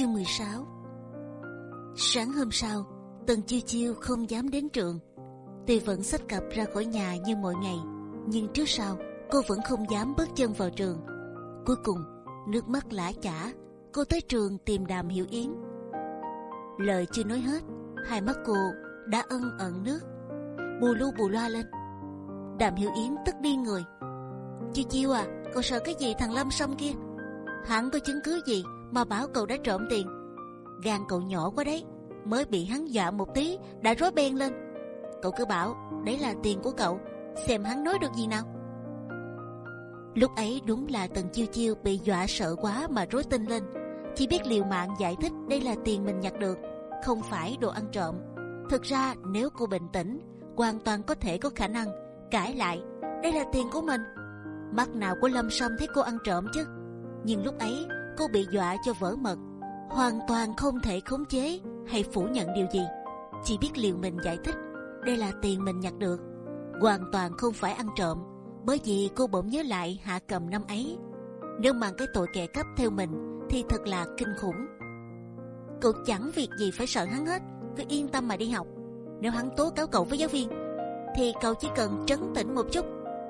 Chương 16 Sáng hôm sau, Tần Chiêu Chiêu không dám đến trường. Tuy vẫn xách cặp ra khỏi nhà như mọi ngày, nhưng trước sau cô vẫn không dám bước chân vào trường. Cuối cùng, nước mắt lã chả, cô tới trường tìm Đàm Hiểu Yến. Lời chưa nói hết, hai mắt cô đã ân ẩn nước, bù lu bù loa lên. Đàm Hiểu Yến tức đi người. Chiêu Chiêu à, cậu sợ cái gì thằng Lâm Sâm kia? Hắn có chứng cứ gì mà bảo cậu đã trộm tiền? gan cậu nhỏ quá đấy, mới bị hắn dọa một tí đã rối beng lên. Cậu cứ bảo đấy là tiền của cậu, xem hắn nói được gì nào. Lúc ấy đúng là Tần Chiêu Chiêu bị dọa sợ quá mà rối tinh lên, chỉ biết liều mạng giải thích đây là tiền mình nhặt được, không phải đồ ăn trộm. Thực ra nếu cô bình tĩnh, hoàn toàn có thể có khả năng cãi lại, đây là tiền của mình. Mắt nào của Lâm Sâm thấy cô ăn trộm chứ? Nhưng lúc ấy cô bị dọa cho vỡ mật, hoàn toàn không thể khống chế hay phủ nhận điều gì, chỉ biết liều mình giải thích đây là tiền mình nhặt được, hoàn toàn không phải ăn trộm. Bởi vì cô bỗng nhớ lại hạ cầm năm ấy, nếu mang cái tội kẻ cắp theo mình thì thật là kinh khủng. Cậu chẳng việc gì phải sợ hắn hết, cứ yên tâm mà đi học. Nếu hắn tố cáo cậu với giáo viên, thì cậu chỉ cần trấn tĩnh một chút,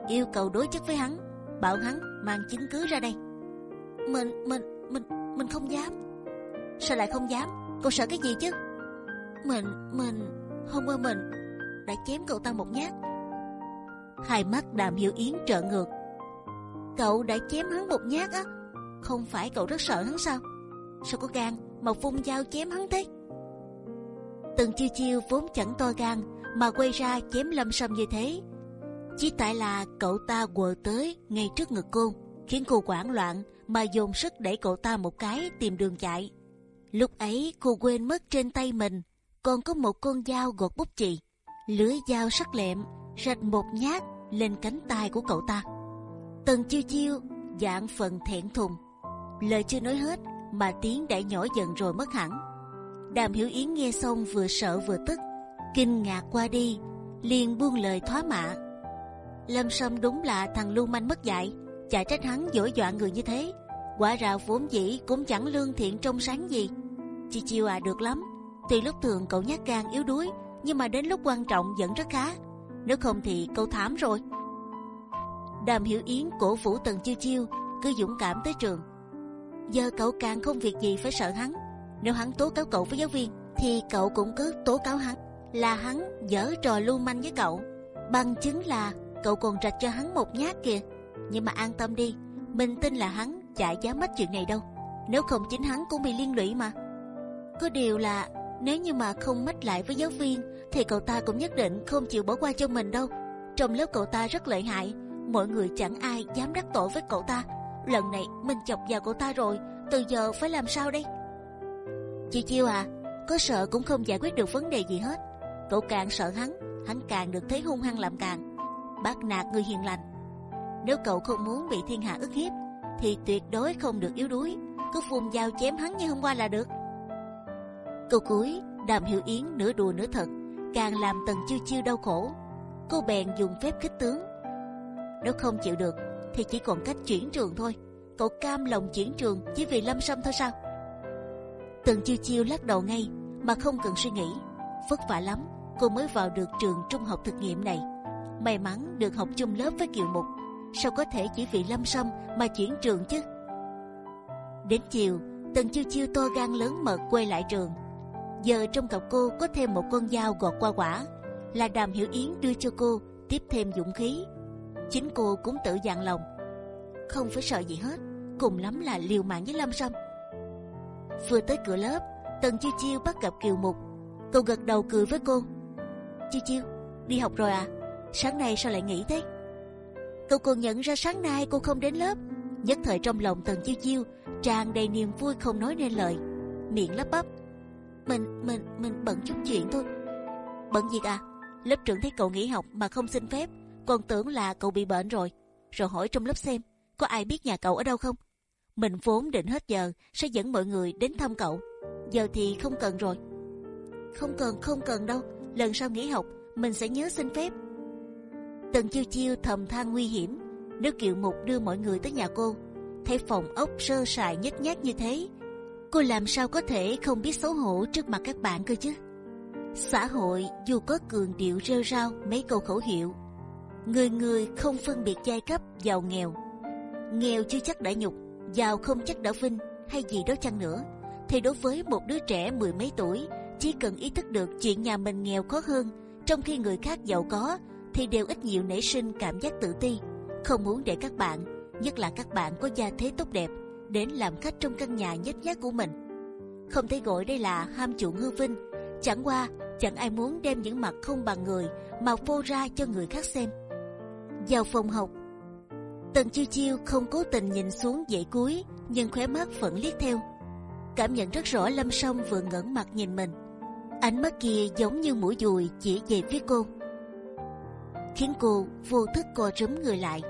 yêu cầu đối chất với hắn, bảo hắn mang chứng cứ ra đây. Mình mình mình mình không dám. Sao lại không dám? Cô sợ cái gì chứ? Mình mình hôm qua mình đã chém cậu ta một nhát. Hai mắt Đàm Hiểu Yến trợ ngược. Cậu đã chém hắn một nhát á? Không phải cậu rất sợ hắn sao? Sao có gan mà phun dao chém hắn thế? Từng chiêu chiêu vốn chẳng to gan mà quay ra chém Lâm Sâm như thế, chỉ tại là cậu ta quờ tới ngay trước ngực cô, khiến cô hoảng loạn mà dồn sức đẩy cậu ta một cái tìm đường chạy. Lúc ấy cô quên mất trên tay mình còn có một con dao gọt bút chì, lưỡi dao sắc lẹm rạch một nhát lên cánh tay của cậu ta. Tần chiêu chiêu dạng phần thẹn thùng, lời chưa nói hết mà tiếng đã nhỏ dần rồi mất hẳn. Đàm Hiểu Yến nghe xong vừa sợ vừa tức, kinh ngạc qua đi, liền buông lời thoá mạ. Lâm Sâm đúng là thằng lưu manh mất dạy, chả trách hắn dỗi dọa người như thế. Quả ra vốn dĩ cũng chẳng lương thiện trong sáng gì. chi chiêu à được lắm, tuy lúc thường cậu nhát gan yếu đuối, nhưng mà đến lúc quan trọng vẫn rất khá. Nếu không thì câu thảm rồi. Đàm Hiểu Yến cổ vũ Tần Chiêu Chiêu cứ dũng cảm tới trường. Giờ cậu càng không việc gì phải sợ hắn. Nếu hắn tố cáo cậu với giáo viên, thì cậu cũng cứ tố cáo hắn là hắn dở trò lưu manh với cậu. Bằng chứng là cậu còn rạch cho hắn một nhát kìa. Nhưng mà an tâm đi, mình tin là hắn chả dám mất chuyện này đâu. Nếu không chính hắn cũng bị liên lụy mà. Có điều là nếu như mà không mách lại với giáo viên, thì cậu ta cũng nhất định không chịu bỏ qua cho mình đâu. Trong lớp cậu ta rất lợi hại, mọi người chẳng ai dám đắc tội với cậu ta. Lần này mình chọc vào cậu ta rồi, từ giờ phải làm sao đây? Chị Chiêu à, có sợ cũng không giải quyết được vấn đề gì hết. Cậu càng sợ hắn, hắn càng được thấy hung hăng làm càng, bắt nạt người hiền lành. Nếu cậu không muốn bị thiên hạ ức hiếp, thì tuyệt đối không được yếu đuối, cứ vùng dao chém hắn như hôm qua là được. Câu cuối, Đàm Hiểu Yến nửa đùa nửa thật, càng làm Tần Chiêu Chiêu đau khổ. Cô bèn dùng phép kích tướng. Nếu không chịu được, thì chỉ còn cách chuyển trường thôi. Cậu cam lòng chuyển trường chỉ vì Lâm Sâm thôi sao? Tần Chiêu Chiêu lắc đầu ngay, mà không cần suy nghĩ. Vất vả lắm, cô mới vào được trường trung học thực nghiệm này. May mắn được học chung lớp với Kiều Mục. Sao có thể chỉ vì Lâm Sâm mà chuyển trường chứ? Đến chiều, Tần Chiêu Chiêu to gan lớn mật quay lại trường. Giờ trong cặp cô có thêm một con dao gọt qua quả là đàm hiểu yến đưa cho cô tiếp thêm dũng khí. Chính cô cũng tự dặn lòng không phải sợ gì hết cùng lắm là liều mạng với lâm sâm. Vừa tới cửa lớp tần chiêu chiêu bắt gặp kiều mục. Cô gật đầu cười với cô chiêu chiêu đi học rồi à? Sáng nay sao lại nghỉ thế? Cậu còn nhận ra sáng nay cô không đến lớp. Nhất thời trong lòng tần chiêu chiêu, tràn đầy niềm vui không nói nên lời. Miệng lắp bắp, mình mình mình bận chút chuyện thôi. Bận gì à? Lớp trưởng thấy cậu nghỉ học mà không xin phép, còn tưởng là cậu bị bệnh rồi. Rồi hỏi trong lớp xem, có ai biết nhà cậu ở đâu không? Mình vốn định hết giờ, sẽ dẫn mọi người đến thăm cậu. Giờ thì không cần rồi. Không cần không cần đâu. Lần sau nghỉ học, mình sẽ nhớ xin phép tần chiêu chiêu thầm than nguy hiểm nếu kiều mục đưa mọi người tới nhà cô. Thấy phòng ốc sơ sài nhếch nhác như thế Cô làm sao có thể không biết xấu hổ trước mặt các bạn cơ chứ? Xã hội dù có cường điệu rêu rao mấy câu khẩu hiệu, người người không phân biệt giai cấp giàu nghèo, nghèo chưa chắc đã nhục, giàu không chắc đã vinh hay gì đó chăng nữa, thì đối với một đứa trẻ mười mấy tuổi chỉ cần ý thức được chuyện nhà mình nghèo khó hơn, trong khi người khác giàu có, thì đều ít nhiều nảy sinh cảm giác tự ti, không muốn để các bạn, nhất là các bạn có gia thế tốt đẹp, đến làm khách trong căn nhà nhếch nhác của mình. Không thể gọi đây là ham chuộng hư vinh. Chẳng qua chẳng ai muốn đem những mặt không bằng người mà phô ra cho người khác xem. Vào phòng học, Tần chiêu chiêu không cố tình nhìn xuống dãy cuối, nhưng khóe mắt vẫn liếc theo, cảm nhận rất rõ Lâm Song vừa ngẩng mặt nhìn mình ánh mắt kia giống như mũi dùi chỉ về phía cô, khiến cô vô thức co rúm người lại.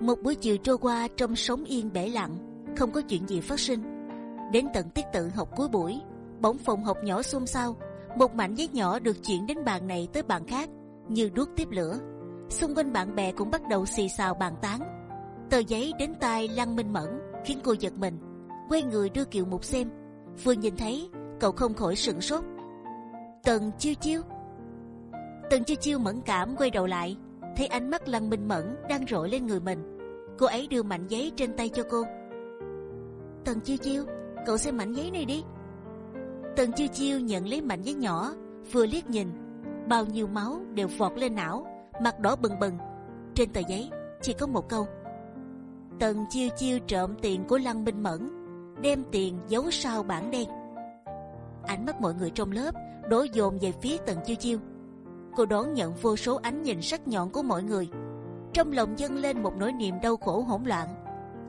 Một buổi chiều trôi qua trong sóng yên bể lặng, không có chuyện gì phát sinh. Đến tận tiết tự học cuối buổi, bỗng phòng học nhỏ xôn xao, một mảnh giấy nhỏ được chuyển đến bàn này tới bàn khác, như đuốc tiếp lửa. Xung quanh bạn bè cũng bắt đầu xì xào bàn tán. Tờ giấy đến tai lăng minh mẫn khiến cô giật mình, quay người đưa kiều mục xem. Vừa nhìn thấy cậu không khỏi sửng sốt. Tần chiêu chiêu, Tần chiêu chiêu mẫn cảm quay đầu lại, thấy ánh mắt lăng minh mẫn đang rội lên người mình. Cô ấy đưa mảnh giấy trên tay cho cô. Tần chiêu chiêu, cậu xem mảnh giấy này đi. Tần chiêu chiêu nhận lấy mảnh giấy nhỏ, vừa liếc nhìn, bao nhiêu máu đều vọt lên não, mặt đỏ bừng bừng. Trên tờ giấy chỉ có một câu: Tần chiêu chiêu trộm tiền của lăng minh mẫn, đem tiền giấu sau bảng đen ánh mắt mọi người trong lớp đổ dồn về phía tần chiêu chiêu cô đón nhận vô số ánh nhìn sắc nhọn của mọi người. Trong lòng dâng lên một nỗi niềm đau khổ hỗn loạn.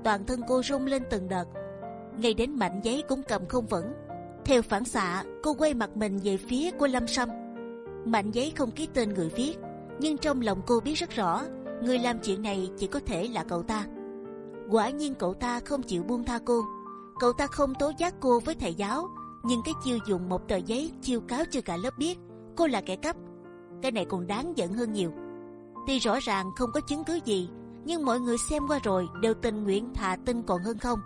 Toàn thân cô rung lên từng đợt. Ngay đến mảnh giấy cũng cầm không vững. Theo phản xạ cô quay mặt mình về phía của lâm sâm. Mảnh giấy không ký tên người viết nhưng trong lòng cô biết rất rõ người làm chuyện này chỉ có thể là cậu ta. Quả nhiên cậu ta không chịu buông tha cô. Cậu ta không tố giác cô với thầy giáo nhưng cái chiêu dùng một tờ giấy chiêu cáo cho cả lớp biết cô là kẻ cắp, cái này còn đáng giận hơn nhiều. Tuy rõ ràng không có chứng cứ gì, nhưng mọi người xem qua rồi đều tình nguyện thà tin còn hơn không.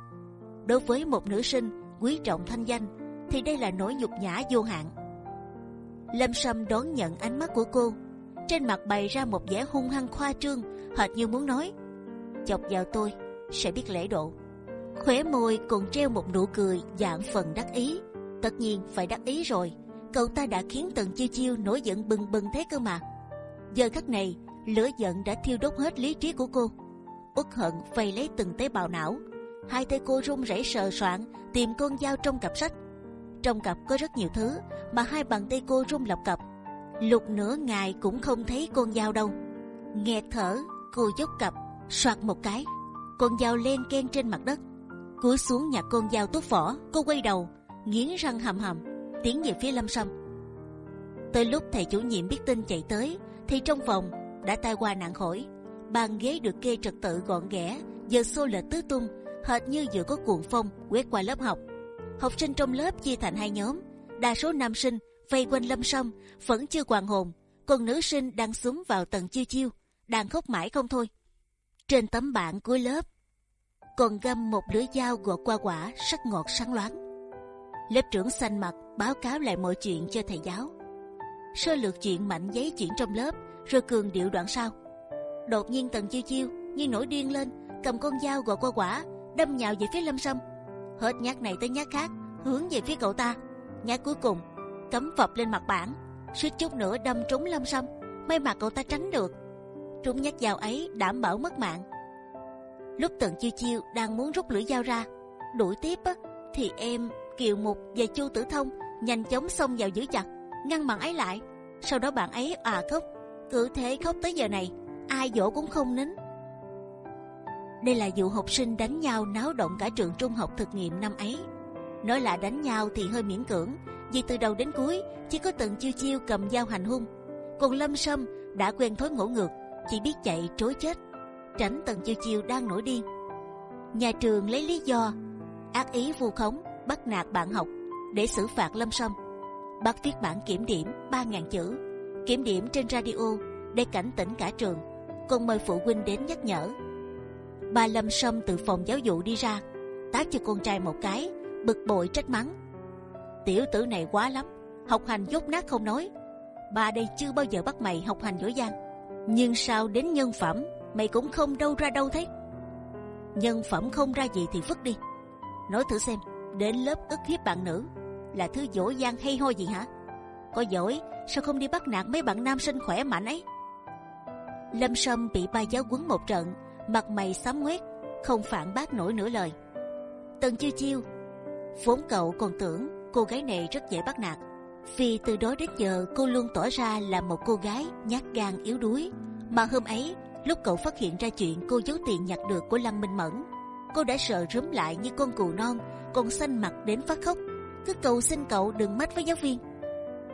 Đối với một nữ sinh quý trọng thanh danh, thì đây là nỗi nhục nhã vô hạn. Lâm Sâm đón nhận ánh mắt của cô, trên mặt bày ra một vẻ hung hăng khoa trương, hệt như muốn nói: chọc vào tôi sẽ biết lễ độ. khóe môi còn treo một nụ cười dạng phần đắc ý tất nhiên phải đắc ý rồi cậu ta đã khiến tần chiêu chiêu nổi giận bừng bừng thế cơ mà. Giờ khắc này, lửa giận đã thiêu đốt hết lý trí của cô. Uất hận vây lấy từng tế bào não. Hai tay cô run rẩy sờ soạn tìm con dao trong cặp sách. Trong cặp có rất nhiều thứ, mà hai bàn tay cô run lập cập. Lục nửa ngày cũng không thấy con dao đâu. Nghẹt thở, cô dốc cặp, soạt một cái. Con dao len ken trên mặt đất. Cúi xuống nhặt con dao tốt vỏ, cô quay đầu, nghiến răng hầm hầm tiến về phía lâm sâm. Tới lúc thầy chủ nhiệm biết tin chạy tới, thì trong phòng đã tai qua nạn khỏi bàn ghế được kê trật tự gọn ghẽ, giờ xô lệch tứ tung, hệt như vừa có cuồng phong quét qua lớp học. Học sinh trong lớp chia thành hai nhóm, đa số nam sinh vây quanh lâm sâm, vẫn chưa hoàn hồn, còn nữ sinh đang xuống vào tầng chiêu chiêu, đang khóc mãi không thôi. Trên tấm bảng cuối lớp, còn găm một lưỡi dao gọt qua quả, sắc ngọt sáng loáng. Lớp trưởng xanh mặt báo cáo lại mọi chuyện cho thầy giáo. Sơ lược chuyện mảnh giấy chuyện trong lớp rồi cường điệu đoạn sau. Đột nhiên tần chiêu chiêu như nổi điên lên cầm con dao gọt qua quả đâm nhào về phía lâm sâm. Hết nhát này tới nhát khác hướng về phía cậu ta. Nhát cuối cùng cấm phập lên mặt bảng suýt chút nữa đâm trúng lâm sâm. May mà cậu ta tránh được. Trúng nhát dao ấy đảm bảo mất mạng. Lúc tần chiêu chiêu đang muốn rút lưỡi dao ra đuổi tiếp á, thì em Kiều Mục và Chu Tử Thông nhanh chóng xông vào giữ chặt, ngăn bạn ấy lại. Sau đó bạn ấy à khóc, cứ thế khóc tới giờ này, ai dỗ cũng không nín. Đây là vụ học sinh đánh nhau náo động cả trường trung học thực nghiệm năm ấy. Nói là đánh nhau thì hơi miễn cưỡng, vì từ đầu đến cuối chỉ có từng chiêu chiêu cầm dao hành hung, còn Lâm Sâm đã quen thói ngỗ ngược, chỉ biết chạy trối chết, tránh tần chiêu chiêu đang nổi điên. Nhà trường lấy lý do ác ý vu khống bắt nạt bạn học để xử phạt lâm sâm bác viết bản kiểm điểm 3.000 chữ kiểm điểm trên radio để cảnh tỉnh cả trường còn mời phụ huynh đến nhắc nhở bà lâm sâm từ phòng giáo vụ đi ra tát cho con trai một cái bực bội trách mắng. Tiểu tử này quá lắm, học hành dốt nát không nói. Bà đây chưa bao giờ bắt mày học hành giỏi giang, nhưng sao đến nhân phẩm mày cũng không đâu ra đâu thế. Nhân phẩm không ra gì thì vứt đi. Nói thử xem, đến lớp ức hiếp bạn nữ là thứ dỗ dang hay ho gì hả? Có giỏi sao không đi bắt nạt mấy bạn nam sinh khỏe mạnh ấy? Lâm Sâm bị ba giáo quấn một trận, mặt mày xám ngoét, không phản bác nổi nửa lời. Tần chiêu chiêu, vốn cậu còn tưởng cô gái này rất dễ bắt nạt, vì từ đó đến giờ cô luôn tỏ ra là một cô gái nhát gan yếu đuối. Mà hôm ấy, lúc cậu phát hiện ra chuyện cô giấu tiền nhặt được của Lâm Minh Mẫn, cô đã sợ rúm lại như con cừu non, còn xanh mặt đến phát khóc, cứ cầu xin cậu đừng mách với giáo viên.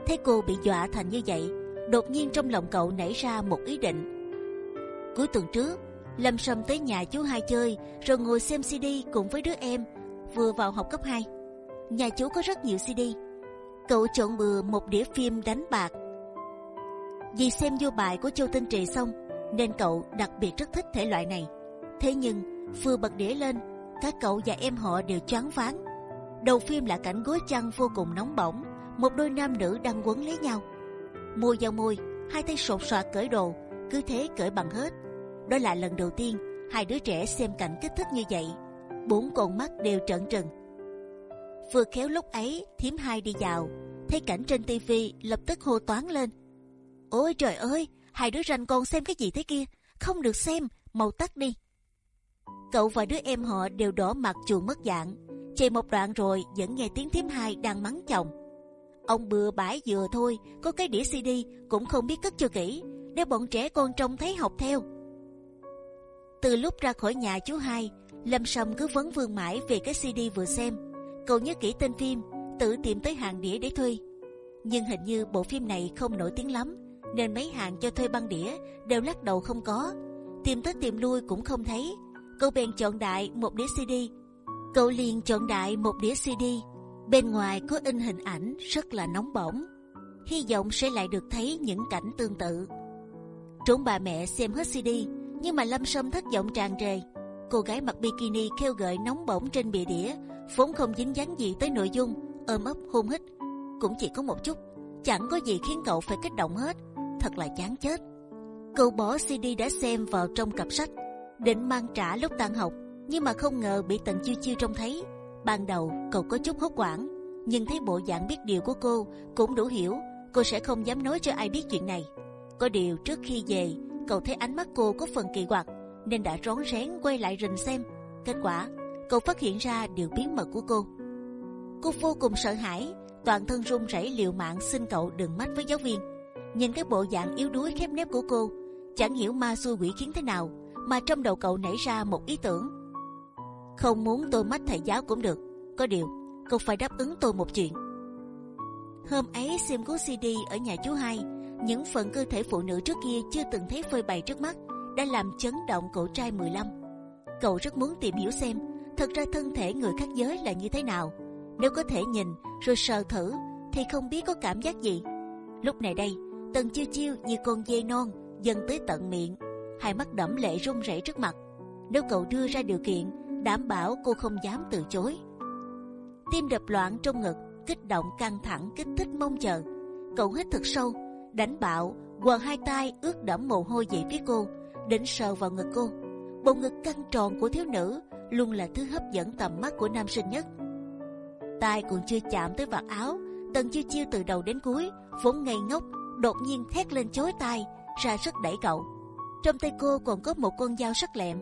Thấy cô bị dọa thành như vậy, đột nhiên trong lòng cậu nảy ra một ý định. Cuối tuần trước, Lâm Sâm tới nhà chú hai chơi, rồi ngồi xem CD cùng với đứa em vừa vào học cấp 2. Nhà chú có rất nhiều CD. Cậu chọn bừa một đĩa phim đánh bạc. Vì xem vô bài của Châu Tinh Trì xong, nên cậu đặc biệt rất thích thể loại này. Thế nhưng vừa bật đĩa lên, các cậu và em họ đều choáng váng. Đầu phim là cảnh gối chăn vô cùng nóng bỏng, một đôi nam nữ đang quấn lấy nhau, môi vào môi, hai tay sột soạt cởi đồ, cứ thế cởi bằng hết đó là lần đầu tiên hai đứa trẻ xem cảnh kích thích như vậy. Bốn con mắt đều trợn trừng. Vừa khéo lúc ấy, thím hai đi vào, thấy cảnh trên tivi lập tức hô toán lên. Ôi trời ơi, hai đứa ranh con xem cái gì thế kia? Không được xem, mau tắt đi. Cậu và đứa em họ đều đỏ mặt chuồn mất dạng. Chạy một đoạn rồi vẫn nghe tiếng thím hai đang mắng chồng. Ông bừa bãi vừa thôi, có cái đĩa CD cũng không biết cất cho kỹ, để bọn trẻ con trông thấy học theo. Từ lúc ra khỏi nhà chú hai, Lâm Sâm cứ vấn vương mãi về cái CD vừa xem. Cậu nhớ kỹ tên phim, tự tìm tới hàng đĩa để thuê. Nhưng hình như bộ phim này không nổi tiếng lắm, nên mấy hàng cho thuê băng đĩa đều lắc đầu không có. Tìm tới tìm lui cũng không thấy. Cậu bèn chọn đại một đĩa CD. Cậu liền chọn đại một đĩa CD. Bên ngoài có in hình ảnh rất là nóng bỏng. Hy vọng sẽ lại được thấy những cảnh tương tự. Trốn bà mẹ xem hết CD nhưng mà lâm sâm thất vọng tràn trề cô gái mặc bikini kêu gợi nóng bỏng trên bìa đĩa, vốn không dính dáng gì tới nội dung, ôm ấp hôn hít cũng chỉ có một chút, chẳng có gì khiến cậu phải kích động hết, thật là chán chết cậu bỏ cd đã xem vào trong cặp sách định mang trả lúc tan học. Nhưng mà không ngờ bị tần chiêu chiêu trông thấy. Ban đầu, cậu có chút hốt hoảng, nhưng thấy bộ dạng biết điều của cô cũng đủ hiểu, cô sẽ không dám nói cho ai biết chuyện này. Có điều trước khi về, cậu thấy ánh mắt cô có phần kỳ quặc, nên đã rón rén quay lại rình xem. Kết quả, cậu phát hiện ra điều bí mật của cô. Cô vô cùng sợ hãi, toàn thân run rẩy liều mạng xin cậu đừng mách với giáo viên. Nhìn cái bộ dạng yếu đuối khép nép của cô, chẳng hiểu ma xui quỷ khiến thế nào mà trong đầu cậu nảy ra một ý tưởng không muốn tôi mách thầy giáo cũng được có điều cậu phải đáp ứng tôi một chuyện hôm ấy xem cuốn cd ở nhà chú hai những phần cơ thể phụ nữ trước kia chưa từng thấy phơi bày trước mắt đã làm chấn động cậu trai 15. Cậu rất muốn tìm hiểu xem thật ra thân thể người khác giới là như thế nào. Nếu có thể nhìn rồi sờ thử thì không biết có cảm giác gì. Lúc này đây, tần chiêu chiêu như con dê non dần tới tận miệng, hai mắt đẫm lệ run rẩy trước mặt. Nếu cậu đưa ra điều kiện, đảm bảo cô không dám từ chối. Tim đập loạn trong ngực, kích động căng thẳng, kích thích mong chờ. Cậu hít thật sâu đánh bạo quàng hai tay ướt đẫm mồ hôi về phía cô đến sờ vào ngực cô bộ ngực căng tròn của thiếu nữ luôn là thứ hấp dẫn tầm mắt của nam sinh nhất tay còn chưa chạm tới vạt áo tần chiêu chiêu từ đầu đến cuối vốn ngây ngốc đột nhiên thét lên chối tai ra sức đẩy cậu trong tay cô còn có một con dao sắc lẹm.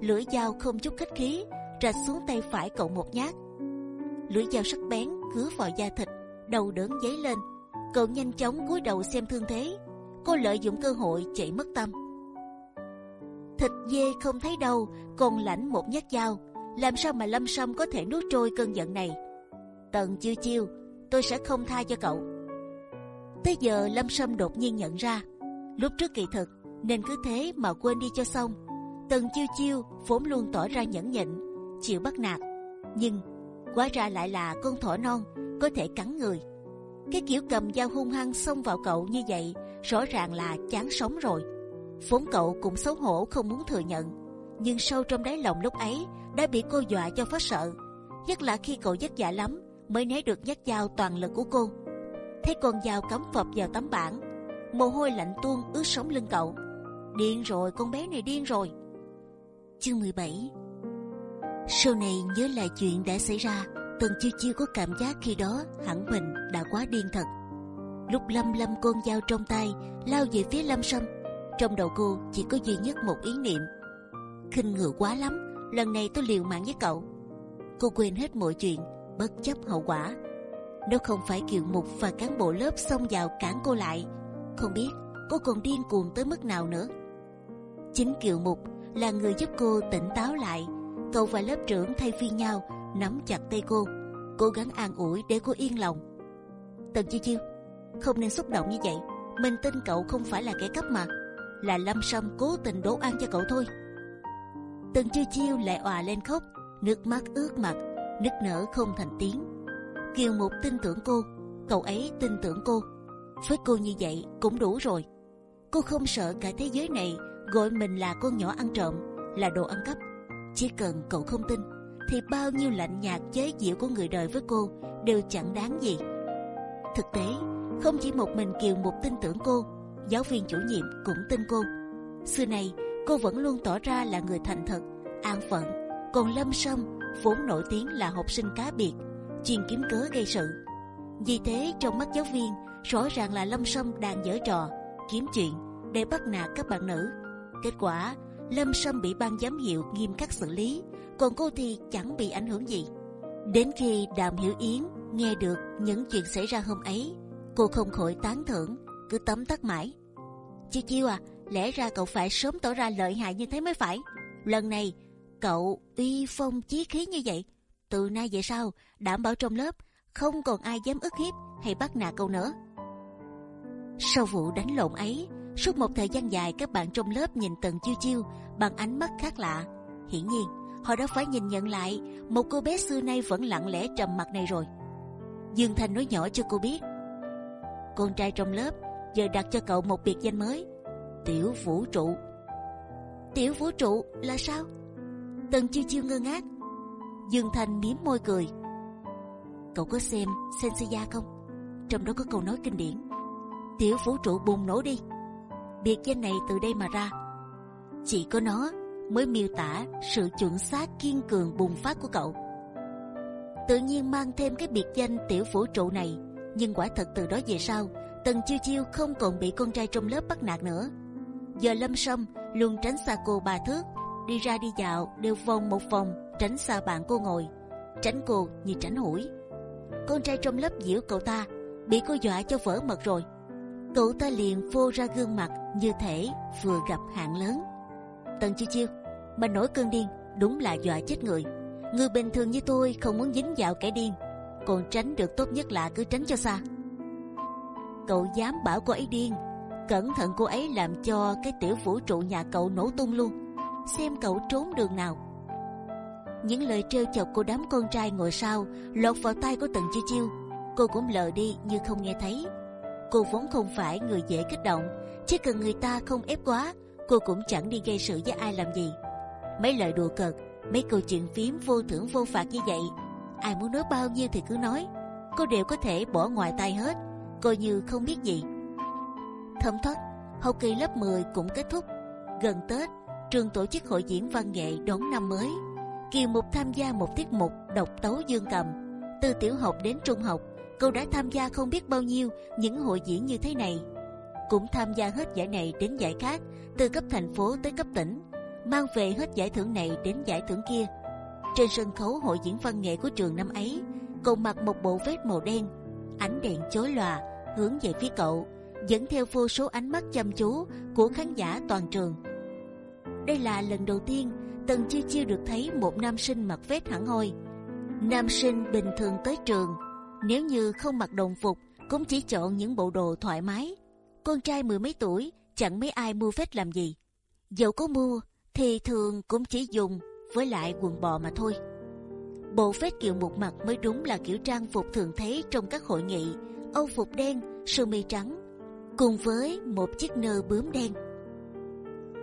Lưỡi dao không chút khách khí, rạch xuống tay phải cậu một nhát. Lưỡi dao sắc bén cứa vào da thịt đầu đớn dấy lên. Cậu nhanh chóng cúi đầu xem thương thế. Cô lợi dụng cơ hội chạy mất tâm. Thịt dê không thấy đâu còn lãnh một nhát dao. Làm sao mà lâm sâm có thể nuốt trôi cơn giận này? Tần chiêu chiêu, tôi sẽ không tha cho cậu. Tới giờ lâm sâm đột nhiên nhận ra, lúc trước kỳ thực nên cứ thế mà quên đi cho xong. Tần chiêu chiêu vốn luôn tỏ ra nhẫn nhịn chịu bắt nạt. Nhưng quá ra lại là con thỏ non có thể cắn người. Cái kiểu cầm dao hung hăng xông vào cậu như vậy rõ ràng là chán sống rồi. Vốn cậu cũng xấu hổ không muốn thừa nhận nhưng sâu trong đáy lòng lúc ấy đã bị cô dọa cho phát sợ. Nhất là khi cậu vất vả lắm mới né được nhát dao toàn lực của cô. Thấy con dao cắm phập vào tấm bảng, mồ hôi lạnh tuôn ướt sống lưng cậu. Điên rồi, con bé này điên rồi. Chương 17 Sau này nhớ lại chuyện đã xảy ra, Tần chiêu chiêu có cảm giác khi đó hẳn mình đã quá điên thật. Lúc lâm lâm con dao trong tay lao về phía lâm sâm, trong đầu cô chỉ có duy nhất một ý niệm: khinh ngựa quá lắm, lần này tôi liều mạng với cậu. Cô quên hết mọi chuyện, bất chấp hậu quả. Nếu không phải kiều mục và cán bộ lớp xông vào cản cô lại, không biết cô còn điên cuồng tới mức nào nữa. Chính kiều mục là người giúp cô tỉnh táo lại. Cậu và lớp trưởng thay phiên nhau nắm chặt tay cô, cố gắng an ủi để cô yên lòng. Tần chiêu chiêu, không nên xúc động như vậy. Mình tin cậu không phải là kẻ cắp mà, là lâm sâm cố tình đổ ăn cho cậu thôi. Tần chiêu chiêu lại òa lên khóc, nước mắt ướt mặt, nức nở không thành tiếng. Kiều Mục tin tưởng cô, cậu ấy tin tưởng cô. Với cô như vậy cũng đủ rồi. Cô không sợ cả thế giới này gọi mình là con nhỏ ăn trộm, là đồ ăn cắp. Chỉ cần cậu không tin, thì bao nhiêu lạnh nhạt chế giễu của người đời với cô đều chẳng đáng gì. Thực tế, không chỉ một mình Kiều Mục tin tưởng cô, giáo viên chủ nhiệm cũng tin cô. Xưa này, cô vẫn luôn tỏ ra là người thành thật, an phận. Còn Lâm Sâm vốn nổi tiếng là học sinh cá biệt, chuyên kiếm cớ gây sự. Vì thế trong mắt giáo viên rõ ràng là Lâm Sâm đang giở trò, kiếm chuyện để bắt nạt các bạn nữ. Kết quả Lâm Sâm bị ban giám hiệu nghiêm khắc xử lý, còn cô thì chẳng bị ảnh hưởng gì. Đến khi Đàm Hiểu Yến nghe được những chuyện xảy ra hôm ấy, cô không khỏi tán thưởng, cứ tấm tắc mãi. Chiêu chiêu à, lẽ ra cậu phải sớm tỏ ra lợi hại như thế mới phải. Lần này cậu uy phong chí khí như vậy, từ nay về sau đảm bảo trong lớp không còn ai dám ức hiếp hay bắt nạt cậu nữa. Sau vụ đánh lộn ấy, suốt một thời gian dài các bạn trong lớp nhìn Tần Chiêu Chiêu bằng ánh mắt khác lạ. Hiển nhiên họ đã phải nhìn nhận lại một cô bé xưa nay vẫn lặng lẽ trầm mặc này rồi. Dương Thành nói nhỏ cho cô biết, con trai trong lớp giờ đặt cho cậu một biệt danh mới, Tiểu Vũ Trụ. Tiểu Vũ Trụ là sao? Tần Chiêu Chiêu ngơ ngác. Dương Thành mím môi cười. Cậu có xem Senseiya không? Trong đó có câu nói kinh điển. Tiểu Vũ Trụ bùng nổ đi. Biệt danh này từ đây mà ra. Chỉ có nó mới miêu tả sự chuẩn xác kiên cường bùng phát của cậu. Tự nhiên mang thêm cái biệt danh tiểu vũ trụ này, nhưng quả thật từ đó về sau, Tần Chiêu Chiêu không còn bị con trai trong lớp bắt nạt nữa. Giờ Lâm Sâm luôn tránh xa cô bà thước, đi ra đi dạo đều vòng một vòng tránh xa bạn cô ngồi, tránh cô như tránh hủi. Con trai trong lớp giễu cậu ta bị cô dọa cho vỡ mật rồi, cậu ta liền phô ra gương mặt như thể vừa gặp hạn lớn. Tần chiêu chiêu, mà nổi cơn điên đúng là dọa chết người. Người bình thường như tôi không muốn dính vào kẻ điên, còn tránh được tốt nhất là cứ tránh cho xa. Cậu dám bảo cô ấy điên, cẩn thận cô ấy làm cho cái tiểu vũ trụ nhà cậu nổ tung luôn. Xem cậu trốn đường nào. Những lời trêu chọc của đám con trai ngồi sau lọt vào tai của Tần chiêu chiêu, cô cũng lờ đi như không nghe thấy. Cô vốn không phải người dễ kích động, chỉ cần người ta không ép quá cô cũng chẳng đi gây sự với ai làm gì. Mấy lời đùa cợt, mấy câu chuyện phím vô thưởng vô phạt như vậy, ai muốn nói bao nhiêu thì cứ nói, cô đều có thể bỏ ngoài tai hết, coi như không biết gì. Thấm thoát, học kỳ lớp 10 cũng kết thúc. Gần Tết, trường tổ chức hội diễn văn nghệ đón năm mới. Kiều Mục tham gia một tiết mục độc tấu dương cầm. Từ tiểu học đến trung học, cô đã tham gia không biết bao nhiêu những hội diễn như thế này cũng tham gia hết giải này đến giải khác, từ cấp thành phố tới cấp tỉnh, mang về hết giải thưởng này đến giải thưởng kia. Trên sân khấu hội diễn văn nghệ của trường năm ấy, cậu mặc một bộ vest màu đen, ánh đèn chói lòa hướng về phía cậu, dẫn theo vô số ánh mắt chăm chú của khán giả toàn trường. Đây là lần đầu tiên Tần Chiêu Chiêu được thấy một nam sinh mặc vest hẳn hoi. Nam sinh bình thường tới trường, nếu như không mặc đồng phục, cũng chỉ chọn những bộ đồ thoải mái, con trai mười mấy tuổi chẳng mấy ai mua phết làm gì. Dẫu có mua thì thường cũng chỉ dùng với lại quần bò mà thôi. Bộ phết kiểu một mặt mới đúng là kiểu trang phục thường thấy trong các hội nghị. Âu phục đen, sơ mi trắng, cùng với một chiếc nơ bướm đen.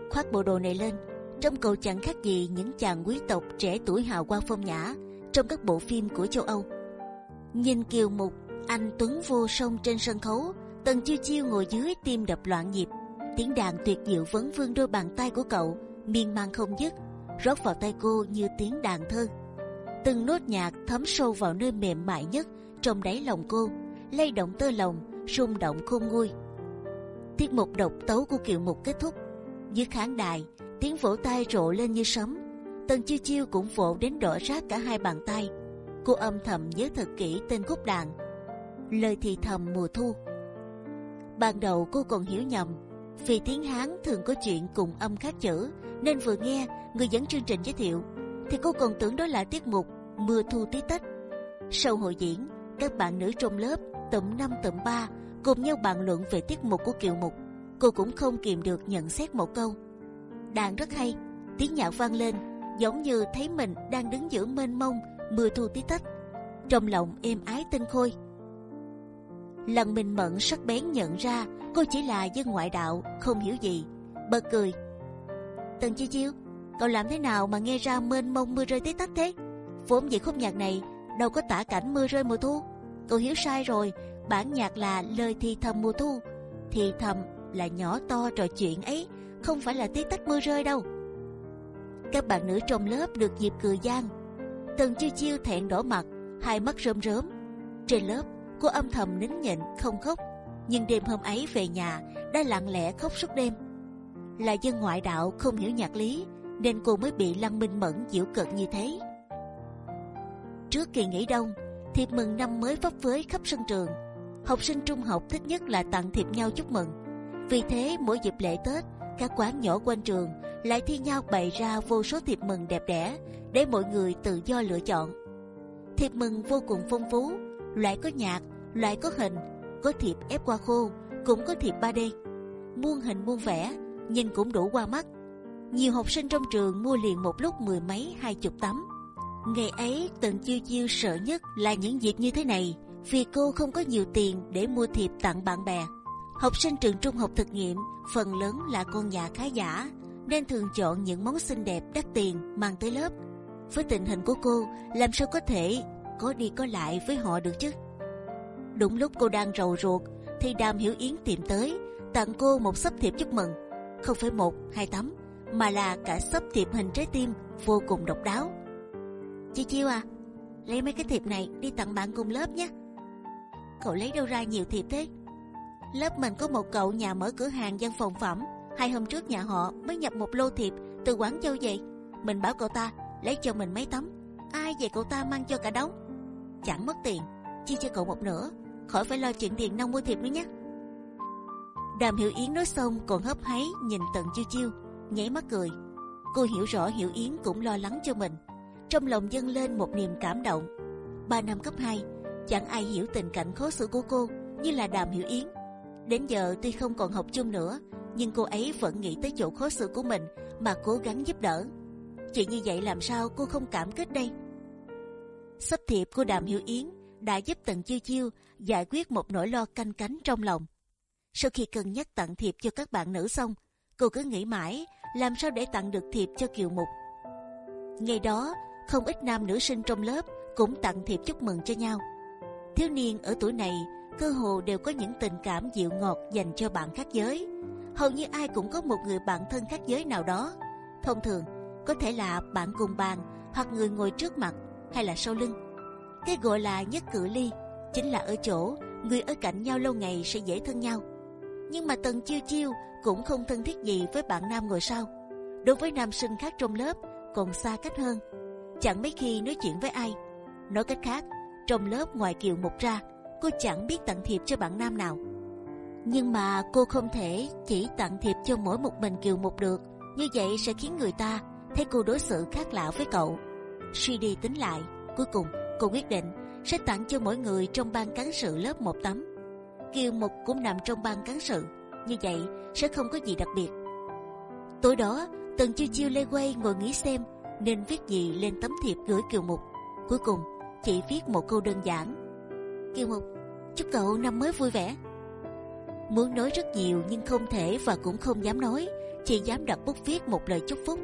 Khoác bộ đồ này lên, trong cậu chẳng khác gì những chàng quý tộc trẻ tuổi hào quang phong nhã, trong các bộ phim của châu Âu. Nhìn Kiều Mục, anh Tuấn vô song trên sân khấu, Tần Chiêu Chiêu ngồi dưới tim đập loạn nhịp, tiếng đàn tuyệt diệu vấn vương đôi bàn tay của cậu, miên man không dứt, rót vào tay cô như tiếng đàn thơ. Từng nốt nhạc thấm sâu vào nơi mềm mại nhất trong đáy lòng cô, lay động tơ lòng, rung động khôn nguôi. Tiết mục độc tấu của Kiều Mục kết thúc, dưới khán đài tiếng vỗ tay rộ lên như sấm. Tần chiêu chiêu cũng vỗ đến đỏ rát cả hai bàn tay. Cô âm thầm nhớ thật kỹ tên khúc đàn, lời thì thầm mùa thu. Ban đầu cô còn hiểu nhầm, vì tiếng Hán thường có chuyện cùng âm khác chữ, nên vừa nghe người dẫn chương trình giới thiệu, thì cô còn tưởng đó là tiết mục mưa thu tí tách. Sau hội diễn, các bạn nữ trong lớp tụm năm tụm ba cùng nhau bàn luận về tiết mục của Kiều Mục. Cô cũng không kìm được nhận xét một câu. Đàn rất hay, tiếng nhạc vang lên, giống như thấy mình đang đứng giữa mênh mông mưa thu tí tách. Trong lòng êm ái tinh khôi. Lần mình mẫn sắc bén nhận ra cô chỉ là dân ngoại đạo, không hiểu gì, bật cười. Tần chi chiêu, cậu làm thế nào mà nghe ra mênh mông mưa rơi tí tách thế? Vốn dĩ khúc nhạc này đâu có tả cảnh mưa rơi mùa thu. Cậu hiểu sai rồi, bản nhạc là lời thì thầm mùa thu, thì thầm là nhỏ to trò chuyện ấy, không phải là tí tách mưa rơi đâu. Các bạn nữ trong lớp được dịp cười gian. Tần chiêu chiêu thẹn đỏ mặt, hai mắt rơm rớm. Trên lớp, cô âm thầm nín nhịn không khóc, nhưng đêm hôm ấy về nhà đã lặng lẽ khóc suốt đêm. Là dân ngoại đạo không hiểu nhạc lý, nên cô mới bị Lăng Minh Mẫn giễu cợt như thế. Trước kỳ nghỉ đông, thiệp mừng năm mới vấp phới khắp sân trường. Học sinh trung học thích nhất là tặng thiệp nhau chúc mừng. Vì thế mỗi dịp lễ Tết, các quán nhỏ quanh trường lại thi nhau bày ra vô số thiệp mừng đẹp đẽ để mọi người tự do lựa chọn. Thiệp mừng vô cùng phong phú, loại có nhạc, loại có hình, có thiệp ép qua khô, cũng có thiệp 3D, muôn hình muôn vẻ, nhìn cũng đủ qua mắt. Nhiều học sinh trong trường mua liền một lúc mười mấy hai chục tấm. Ngày ấy Tần Chiêu Chiêu sợ nhất là những dịp như thế này, vì cô không có nhiều tiền để mua thiệp tặng bạn bè. Học sinh trường trung học thực nghiệm phần lớn là con nhà khá giả, nên thường chọn những món xinh đẹp đắt tiền mang tới lớp. Với tình hình của cô, làm sao có thể có đi có lại với họ được chứ? Đúng lúc cô đang rầu ruột, thì Đàm Hiểu Yến tìm tới, tặng cô một sấp thiệp chúc mừng, không phải một hai tấm, mà là cả sấp thiệp hình trái tim vô cùng độc đáo. Chị Chiêu à, lấy mấy cái thiệp này đi tặng bạn cùng lớp nhé. Cậu lấy đâu ra nhiều thiệp thế? Lớp mình có một cậu nhà mở cửa hàng văn phòng phẩm. Hai hôm trước nhà họ mới nhập một lô thiệp từ Quảng Châu về. Mình bảo cậu ta lấy cho mình mấy tấm. Ai về cậu ta mang cho cả đống. Chẳng mất tiền, chia cho cậu một nửa, khỏi phải lo chuyện tiền nông mua thiệp nữa nhé. Đàm Hiểu Yến nói xong còn hấp háy nhìn Tần Chiêu Chiêu, nháy mắt cười. Cô hiểu rõ Hiểu Yến cũng lo lắng cho mình, trong lòng dâng lên một niềm cảm động. Ba năm cấp 2, chẳng ai hiểu tình cảnh khó xử của cô như là Đàm Hiểu Yến. Đến giờ tuy không còn học chung nữa, nhưng cô ấy vẫn nghĩ tới chỗ khó xử của mình mà cố gắng giúp đỡ. Chuyện như vậy làm sao cô không cảm kích đây? Sắp thiệp của Đàm Hiểu Yến đã giúp Tần Chiêu Chiêu giải quyết một nỗi lo canh cánh trong lòng. Sau khi cân nhắc tặng thiệp cho các bạn nữ xong, cô cứ nghĩ mãi làm sao để tặng được thiệp cho Kiều Mục. Ngày đó, không ít nam nữ sinh trong lớp cũng tặng thiệp chúc mừng cho nhau. Thiếu niên ở tuổi này cơ hồ đều có những tình cảm dịu ngọt dành cho bạn khác giới. Hầu như ai cũng có một người bạn thân khác giới nào đó. Thông thường, có thể là bạn cùng bàn hoặc người ngồi trước mặt hay là sau lưng. Cái gọi là nhất cử ly chính là ở chỗ người ở cạnh nhau lâu ngày sẽ dễ thân nhau. Nhưng mà Tần Chiêu Chiêu cũng không thân thiết gì với bạn nam ngồi sau. Đối với nam sinh khác trong lớp còn xa cách hơn, chẳng mấy khi nói chuyện với ai. Nói cách khác, trong lớp ngoài Kiều một ra, cô chẳng biết tặng thiệp cho bạn nam nào. Nhưng mà cô không thể chỉ tặng thiệp cho mỗi một mình Kiều Mục được, như vậy sẽ khiến người ta thấy cô đối xử khác lạ với cậu. Suy đi tính lại, cuối cùng cô quyết định sẽ tặng cho mỗi người trong ban cán sự lớp một tấm. Kiều Mục cũng nằm trong ban cán sự, như vậy sẽ không có gì đặc biệt. Tối đó, Tần Chiêu Chiêu lê quay ngồi nghĩ xem nên viết gì lên tấm thiệp gửi Kiều Mục. Cuối cùng, chỉ viết một câu đơn giản: Kiều Mục, chúc cậu năm mới vui vẻ. Muốn nói rất nhiều nhưng không thể và cũng không dám nói, chỉ dám đặt bút viết một lời chúc phúc.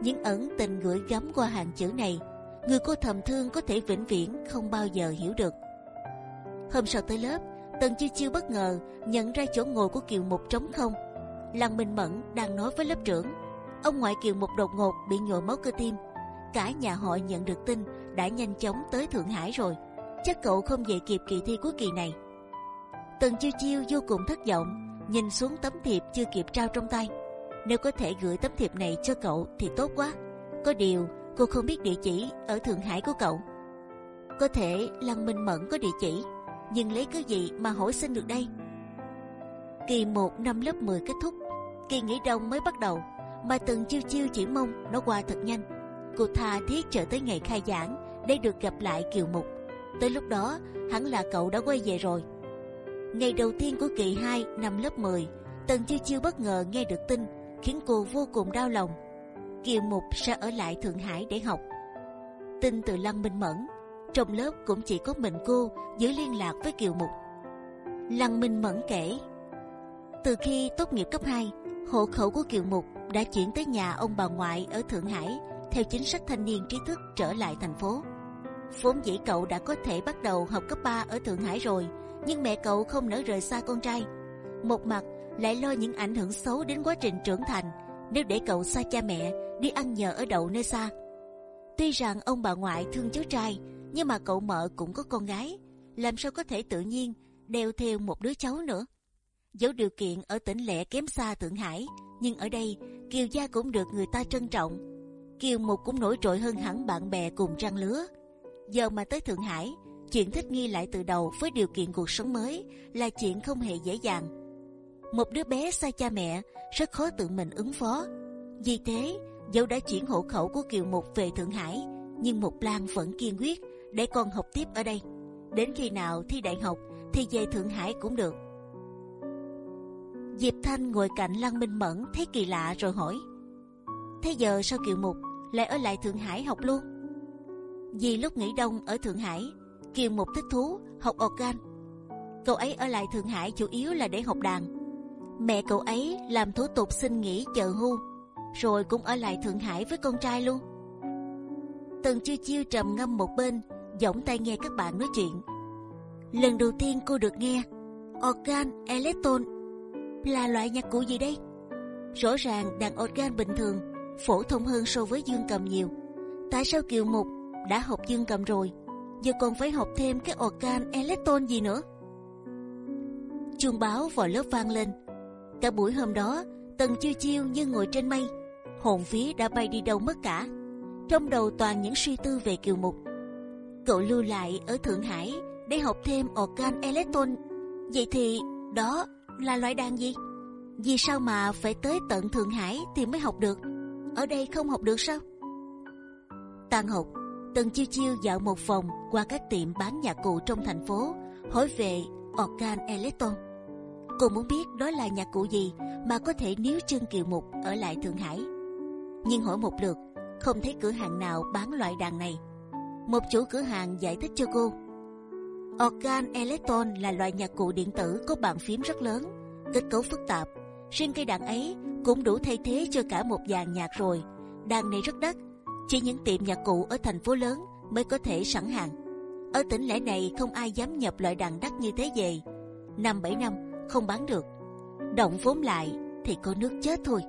Những ẩn tình gửi gắm qua hàng chữ này người cô thầm thương có thể vĩnh viễn không bao giờ hiểu được. Hôm sau tới lớp, Tần Chiêu Chiêu bất ngờ nhận ra chỗ ngồi của Kiều Mục trống không. Lăng Minh Mẫn đang nói với lớp trưởng, ông ngoại Kiều Mục đột ngột bị nhồi máu cơ tim. Cả nhà họ nhận được tin đã nhanh chóng tới Thượng Hải rồi. Chắc cậu không về kịp kỳ thi cuối kỳ này. Tần Chiêu Chiêu vô cùng thất vọng, nhìn xuống tấm thiệp chưa kịp trao trong tay. Nếu có thể gửi tấm thiệp này cho cậu thì tốt quá. Có điều cô không biết địa chỉ ở Thượng Hải của cậu. Có thể Lăng Minh Mẫn có địa chỉ, nhưng lấy cái gì mà hỏi xin được đây? Kỳ 1 năm lớp 10 kết thúc, kỳ nghỉ đông mới bắt đầu, mà từng chiêu chiêu chỉ mong nó qua thật nhanh. Cô tha thiết chờ tới ngày khai giảng để được gặp lại Kiều Mục. Tới lúc đó hẳn là cậu đã quay về rồi. Ngày đầu tiên của kỳ 2 năm lớp 10, Tần Chiêu Chiêu bất ngờ nghe được tin khiến cô vô cùng đau lòng. Kiều Mục sẽ ở lại Thượng Hải để học. Tin từ Lăng Minh Mẫn, trong lớp cũng chỉ có mình cô giữ liên lạc với Kiều Mục. Lăng Minh Mẫn kể, từ khi tốt nghiệp cấp 2, hộ khẩu của Kiều Mục đã chuyển tới nhà ông bà ngoại ở Thượng Hải theo chính sách thanh niên trí thức trở lại thành phố. Vốn dĩ cậu đã có thể bắt đầu học cấp 3 ở Thượng Hải rồi, nhưng mẹ cậu không nỡ rời xa con trai. Một mặt lại lo những ảnh hưởng xấu đến quá trình trưởng thành nếu để cậu xa cha mẹ đi ăn nhờ ở đậu nơi xa. Tuy rằng ông bà ngoại thương cháu trai, nhưng mà cậu mợ cũng có con gái, làm sao có thể tự nhiên đeo theo một đứa cháu nữa. Dẫu điều kiện ở tỉnh lẻ kém xa Thượng Hải, nhưng ở đây Kiều gia cũng được người ta trân trọng. Kiều Mục cũng nổi trội hơn hẳn bạn bè cùng trang lứa. Giờ mà tới Thượng Hải, chuyện thích nghi lại từ đầu với điều kiện cuộc sống mới là chuyện không hề dễ dàng. Một đứa bé xa cha mẹ rất khó tự mình ứng phó. Vì thế, dẫu đã chuyển hộ khẩu của Kiều Mục về Thượng Hải, nhưng Mục Lan vẫn kiên quyết để con học tiếp ở đây. Đến khi nào thi đại học thì về Thượng Hải cũng được. Diệp Thanh ngồi cạnh Lăng Minh Mẫn thấy kỳ lạ rồi hỏi: Thế giờ sao Kiều Mục lại ở lại Thượng Hải học luôn? Vì lúc nghỉ đông ở Thượng Hải, Kiều Mục thích thú học organ. Cậu ấy ở lại Thượng Hải chủ yếu là để học đàn. Mẹ cậu ấy làm thủ tục xin nghỉ chờ hưu, rồi cũng ở lại Thượng Hải với con trai luôn. Tần chiêu chiêu trầm ngâm một bên, giọng tay nghe các bạn nói chuyện. Lần đầu tiên cô được nghe organ electron là loại nhạc cụ gì đây? Rõ ràng đàn organ bình thường phổ thông hơn so với dương cầm nhiều. Tại sao Kiều Mục đã học dương cầm rồi, giờ còn phải học thêm cái organ electron gì nữa? Chuông báo vào lớp vang lên. Cả buổi hôm đó, Tần chiêu chiêu như ngồi trên mây, hồn vía đã bay đi đâu mất cả. Trong đầu toàn những suy tư về Kiều Mục. Cậu lưu lại ở Thượng Hải để học thêm organ electron. Vậy thì đó là loại đàn gì? Vì sao mà phải tới tận Thượng Hải thì mới học được? Ở đây không học được sao? Tan học, Tần chiêu chiêu dạo một vòng qua các tiệm bán nhạc cụ trong thành phố, hỏi về organ electron. Cô muốn biết đó là nhạc cụ gì mà có thể níu chân Kiều Mục ở lại Thượng Hải. Nhưng hỏi một lượt, không thấy cửa hàng nào bán loại đàn này. Một chủ cửa hàng giải thích cho cô. Organ electron là loại nhạc cụ điện tử có bàn phím rất lớn, kết cấu phức tạp. Riêng cây đàn ấy cũng đủ thay thế cho cả một dàn nhạc rồi. Đàn này rất đắt, chỉ những tiệm nhạc cụ ở thành phố lớn mới có thể sẵn hàng. Ở tỉnh lẻ này không ai dám nhập loại đàn đắt như thế về. Năm bảy năm không bán được, động vốn lại thì có nước chết thôi.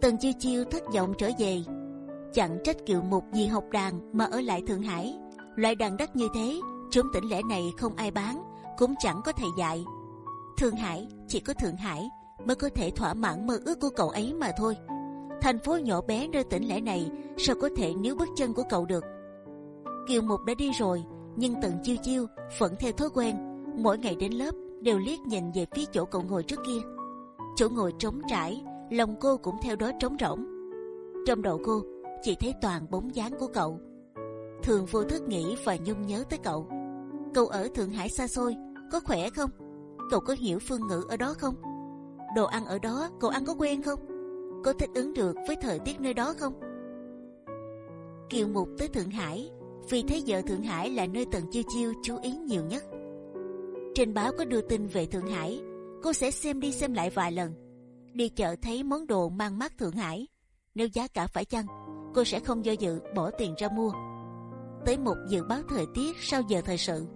Tần chiêu chiêu thất vọng trở về, chẳng trách kiều mục vì học đàn mà ở lại thượng hải. Loại đàn đắt như thế, chúng tỉnh lẻ này không ai bán, cũng chẳng có thầy dạy. Thượng Hải chỉ có Thượng Hải mới có thể thỏa mãn mơ ước của cậu ấy mà thôi. Thành phố nhỏ bé nơi tỉnh lẻ này sao có thể níu bước chân của cậu được? Kiều Mục đã đi rồi, nhưng Tần Chiêu Chiêu vẫn theo thói quen, mỗi ngày đến lớp đều liếc nhìn về phía chỗ cậu ngồi trước kia. Chỗ ngồi trống trải, lòng cô cũng theo đó trống rỗng. Trong đầu cô chỉ thấy toàn bóng dáng của cậu. Thường vô thức nghĩ và nhung nhớ tới cậu. Cậu ở Thượng Hải xa xôi, có khỏe không? Cậu có hiểu phương ngữ ở đó không? Đồ ăn ở đó cậu ăn có quen không? Có thích ứng được với thời tiết nơi đó không? Kiều Mục tới Thượng Hải vì thấy vợ Thượng Hải là nơi Tần Chiêu Chiêu chú ý nhiều nhất. Trên báo có đưa tin về Thượng Hải, cô sẽ xem đi xem lại vài lần. Đi chợ thấy món đồ mang mát Thượng Hải, nếu giá cả phải chăng, cô sẽ không do dự bỏ tiền ra mua. tới một dự báo thời tiết sau giờ thời sự,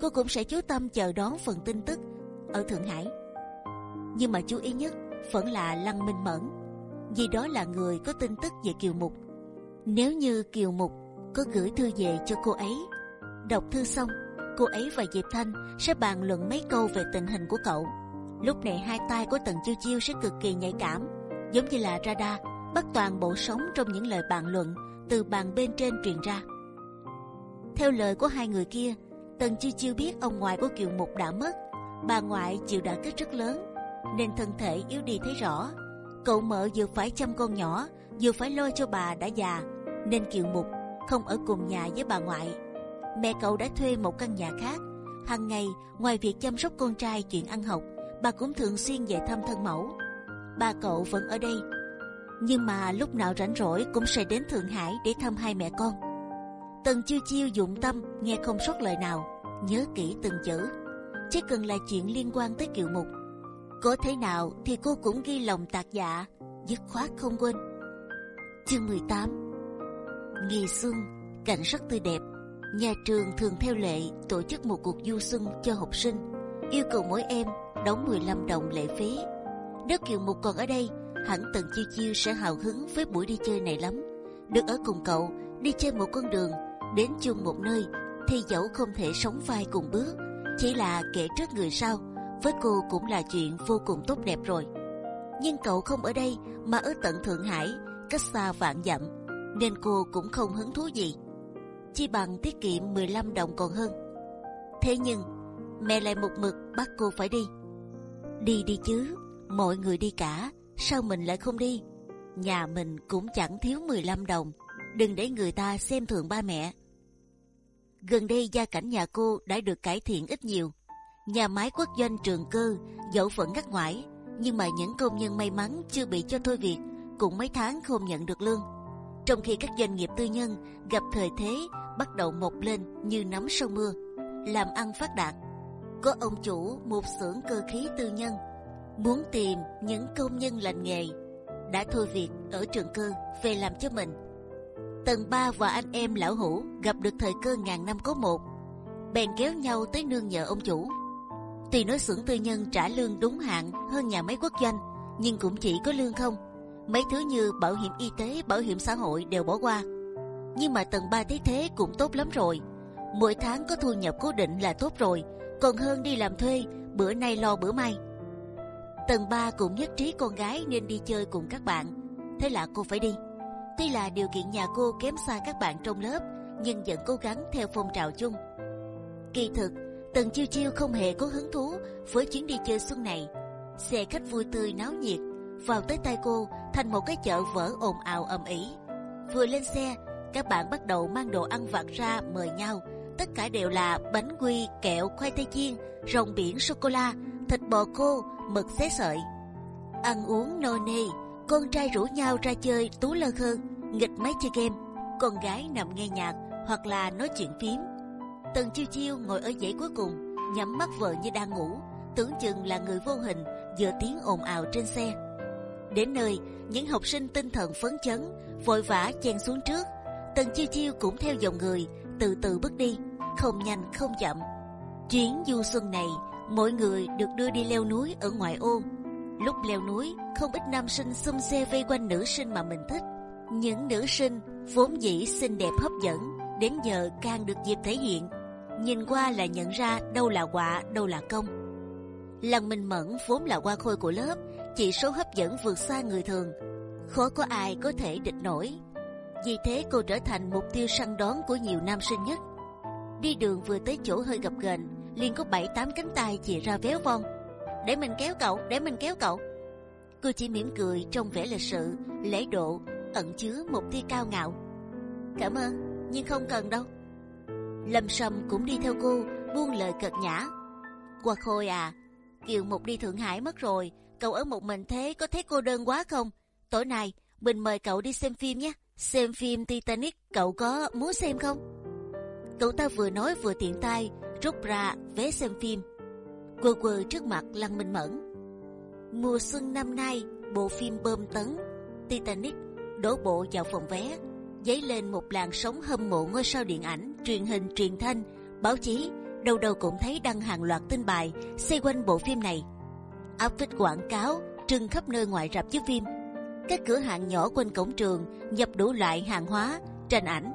cô cũng sẽ chú tâm chờ đón phần tin tức ở Thượng Hải. Nhưng mà chú ý nhất vẫn là Lăng Minh Mẫn, vì đó là người có tin tức về Kiều Mục. Nếu như Kiều Mục có gửi thư về cho cô ấy, đọc thư xong, cô ấy và Diệp Thanh sẽ bàn luận mấy câu về tình hình của cậu. Lúc này hai tay của Tần Chiêu Chiêu sẽ cực kỳ nhạy cảm, giống như là radar bắt toàn bộ sống trong những lời bàn luận từ bàn bên trên truyền ra. Theo lời của hai người kia, Tần Chiêu Chiêu biết ông ngoại của Kiều Mục đã mất, bà ngoại chịu đả kích rất lớn, nên thân thể yếu đi thấy rõ. Cậu mợ vừa phải chăm con nhỏ, vừa phải lo cho bà đã già, nên Kiều Mục không ở cùng nhà với bà ngoại. Mẹ cậu đã thuê một căn nhà khác. Hàng ngày, ngoài việc chăm sóc con trai chuyện ăn học, bà cũng thường xuyên về thăm thân mẫu. Ba cậu vẫn ở đây, nhưng mà lúc nào rảnh rỗi cũng sẽ đến Thượng Hải để thăm hai mẹ con. Tần chiêu chiêu dụng tâm nghe không sót lời nào, nhớ kỹ từng chữ. Chỉ cần là chuyện liên quan tới kiều mục, có thế nào thì cô cũng ghi lòng tạc dạ, dứt khoát không quên. Chương 18 Ngày xuân, cảnh sắc tươi đẹp. Nhà trường thường theo lệ tổ chức một cuộc du xuân cho học sinh, yêu cầu mỗi em đóng 15 đồng lệ phí. Nếu Kiều Mục còn ở đây, hẳn Tần Chiêu Chiêu sẽ hào hứng với buổi đi chơi này lắm. Được ở cùng cậu, đi chơi một con đường, đến chung một nơi, thì dẫu không thể sống vai cùng bước, chỉ là kẻ trước người sau, với cô cũng là chuyện vô cùng tốt đẹp rồi. Nhưng cậu không ở đây mà ở tận Thượng Hải, cách xa vạn dặm, nên cô cũng không hứng thú gì. Chi bằng tiết kiệm 15 đồng còn hơn. Thế nhưng mẹ lại một mực bắt cô phải đi. Đi đi chứ, mọi người đi cả, sao mình lại không đi? Nhà mình cũng chẳng thiếu 15 đồng, đừng để người ta xem thường ba mẹ. Gần đây gia cảnh nhà cô đã được cải thiện ít nhiều. Nhà máy quốc doanh trường cơ dẫu vẫn ngắt ngoải, nhưng mà những công nhân may mắn chưa bị cho thôi việc cũng mấy tháng không nhận được lương. Trong khi các doanh nghiệp tư nhân gặp thời thế bắt đầu mọc lên như nắm sau mưa, làm ăn phát đạt. Có ông chủ một xưởng cơ khí tư nhân muốn tìm những công nhân lành nghề đã thôi việc ở trường cơ về làm cho mình. Tần ba và anh em lão hủ gặp được thời cơ ngàn năm có một, bèn kéo nhau tới nương nhờ ông chủ. Tuy nói xưởng tư nhân trả lương đúng hạn hơn nhà máy quốc doanh, nhưng cũng chỉ có lương không. Mấy thứ như bảo hiểm y tế, bảo hiểm xã hội đều bỏ qua. Nhưng mà tầng ba thấy thế cũng tốt lắm rồi. Mỗi tháng có thu nhập cố định là tốt rồi, còn hơn đi làm thuê, bữa nay lo bữa mai. Tầng ba cũng nhất trí con gái nên đi chơi cùng các bạn, thế là cô phải đi. Tuy là điều kiện nhà cô kém xa các bạn trong lớp, nhưng vẫn cố gắng theo phong trào chung. Kỳ thực, Tần Chiêu Chiêu không hề có hứng thú với chuyến đi chơi xuân này. Xe khách vui tươi náo nhiệt vào tới tay cô thành một cái chợ vỡ ồn ào ầm ĩ. Vừa lên xe, các bạn bắt đầu mang đồ ăn vặt ra mời nhau. Tất cả đều là bánh quy, kẹo, khoai tây chiên, rong biển sô cô la, thịt bò khô, mực xé sợi. Ăn uống no nê, con trai rủ nhau ra chơi tú lơ khơ, nghịch máy chơi game, con gái nằm nghe nhạc hoặc là nói chuyện phím. Tần chiêu chiêu ngồi ở dãy cuối cùng, nhắm mắt vợ như đang ngủ, tưởng chừng là người vô hình giữa tiếng ồn ào trên xe. Đến nơi, những học sinh tinh thần phấn chấn, vội vã chen xuống trước. Tần chiêu chiêu cũng theo dòng người, từ từ bước đi, không nhanh không chậm. Chuyến du xuân này, mỗi người được đưa đi leo núi ở ngoại ô. Lúc leo núi, không ít nam sinh xung xe vây quanh nữ sinh mà mình thích. Những nữ sinh vốn dĩ xinh đẹp hấp dẫn, đến giờ càng được dịp thể hiện. Nhìn qua là nhận ra đâu là quả, đâu là công. Lần mình mẫn vốn là qua khôi của lớp, chỉ số hấp dẫn vượt xa người thường, khó có ai có thể địch nổi. Vì thế cô trở thành mục tiêu săn đón của nhiều nam sinh nhất. Đi đường vừa tới chỗ hơi gập ghềnh, liền có bảy tám cánh tay chỉ ra véo von. Để mình kéo cậu, để mình kéo cậu. Cô chỉ mỉm cười trong vẻ lịch sự, lễ độ, ẩn chứa một tia cao ngạo. Cảm ơn, nhưng không cần đâu. Lâm Sâm cũng đi theo cô, buông lời cợt nhã. Qua khôi à, Kiều Mục đi Thượng Hải mất rồi, cậu ở một mình thế có thấy cô đơn quá không? Tối nay mình mời cậu đi xem phim nhé. Xem phim Titanic, cậu có muốn xem không? Cậu ta vừa nói vừa tiện tay rút ra vé xem phim. Quơ quơ trước mặt Lăng Minh Mẫn. Mùa xuân năm nay, bộ phim bơm tấn Titanic đổ bộ vào phòng vé, dấy lên một làn sóng hâm mộ ngôi sao điện ảnh truyền hình, truyền thanh, báo chí, đâu đâu cũng thấy đăng hàng loạt tin bài xoay quanh bộ phim này. Áp phích quảng cáo trưng khắp nơi ngoài rạp chiếu phim. Các cửa hàng nhỏ quanh cổng trường nhập đủ loại hàng hóa, tranh ảnh,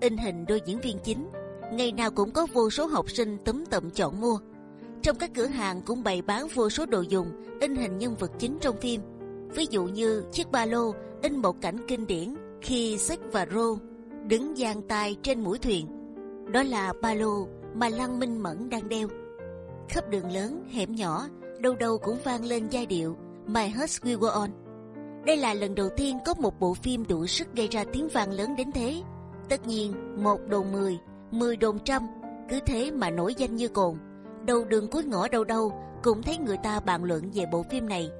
in hình đôi diễn viên chính. Ngày nào cũng có vô số học sinh túm tụm chọn mua. Trong các cửa hàng cũng bày bán vô số đồ dùng in hình nhân vật chính trong phim. Ví dụ như chiếc ba lô in một cảnh kinh điển khi sách và rô đứng giang tay trên mũi thuyền. Đó là ba lô mà Lăng Minh Mẫn đang đeo. Khắp đường lớn, hẻm nhỏ, đâu đâu cũng vang lên giai điệu My Heart Will Go On. Đây là lần đầu tiên có một bộ phim đủ sức gây ra tiếng vang lớn đến thế. Tất nhiên, một đồn mười, mười đồn trăm, cứ thế mà nổi danh như cồn. Đầu đường cuối ngõ đâu đâu cũng thấy người ta bàn luận về bộ phim này.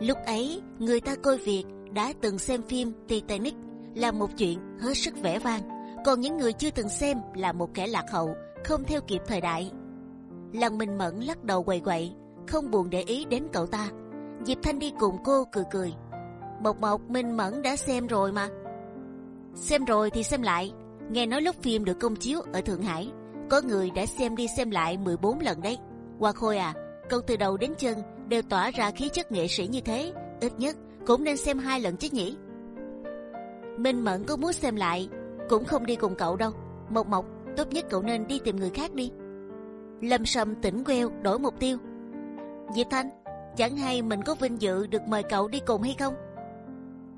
Lúc ấy, người ta coi việc đã từng xem phim Titanic là một chuyện hết sức vẻ vang, còn những người chưa từng xem là một kẻ lạc hậu, không theo kịp thời đại. Lần Minh Mẫn lắc đầu quậy quậy, không buồn để ý đến cậu ta. Diệp Thanh đi cùng cô cười cười. Mộc Mộc Minh Mẫn đã xem rồi mà. Xem rồi thì xem lại. Nghe nói lúc phim được công chiếu ở Thượng Hải, có người đã xem đi xem lại 14 lần đấy. Hoa Khôi à, cậu từ đầu đến chân đều tỏa ra khí chất nghệ sĩ như thế, ít nhất cũng nên xem hai lần chứ nhỉ? Minh Mẫn có muốn xem lại, cũng không đi cùng cậu đâu. Mộc Mộc, tốt nhất cậu nên đi tìm người khác đi. Lâm Sâm tỉnh queo đổi mục tiêu. Diệp Thanh, chẳng hay mình có vinh dự được mời cậu đi cùng hay không?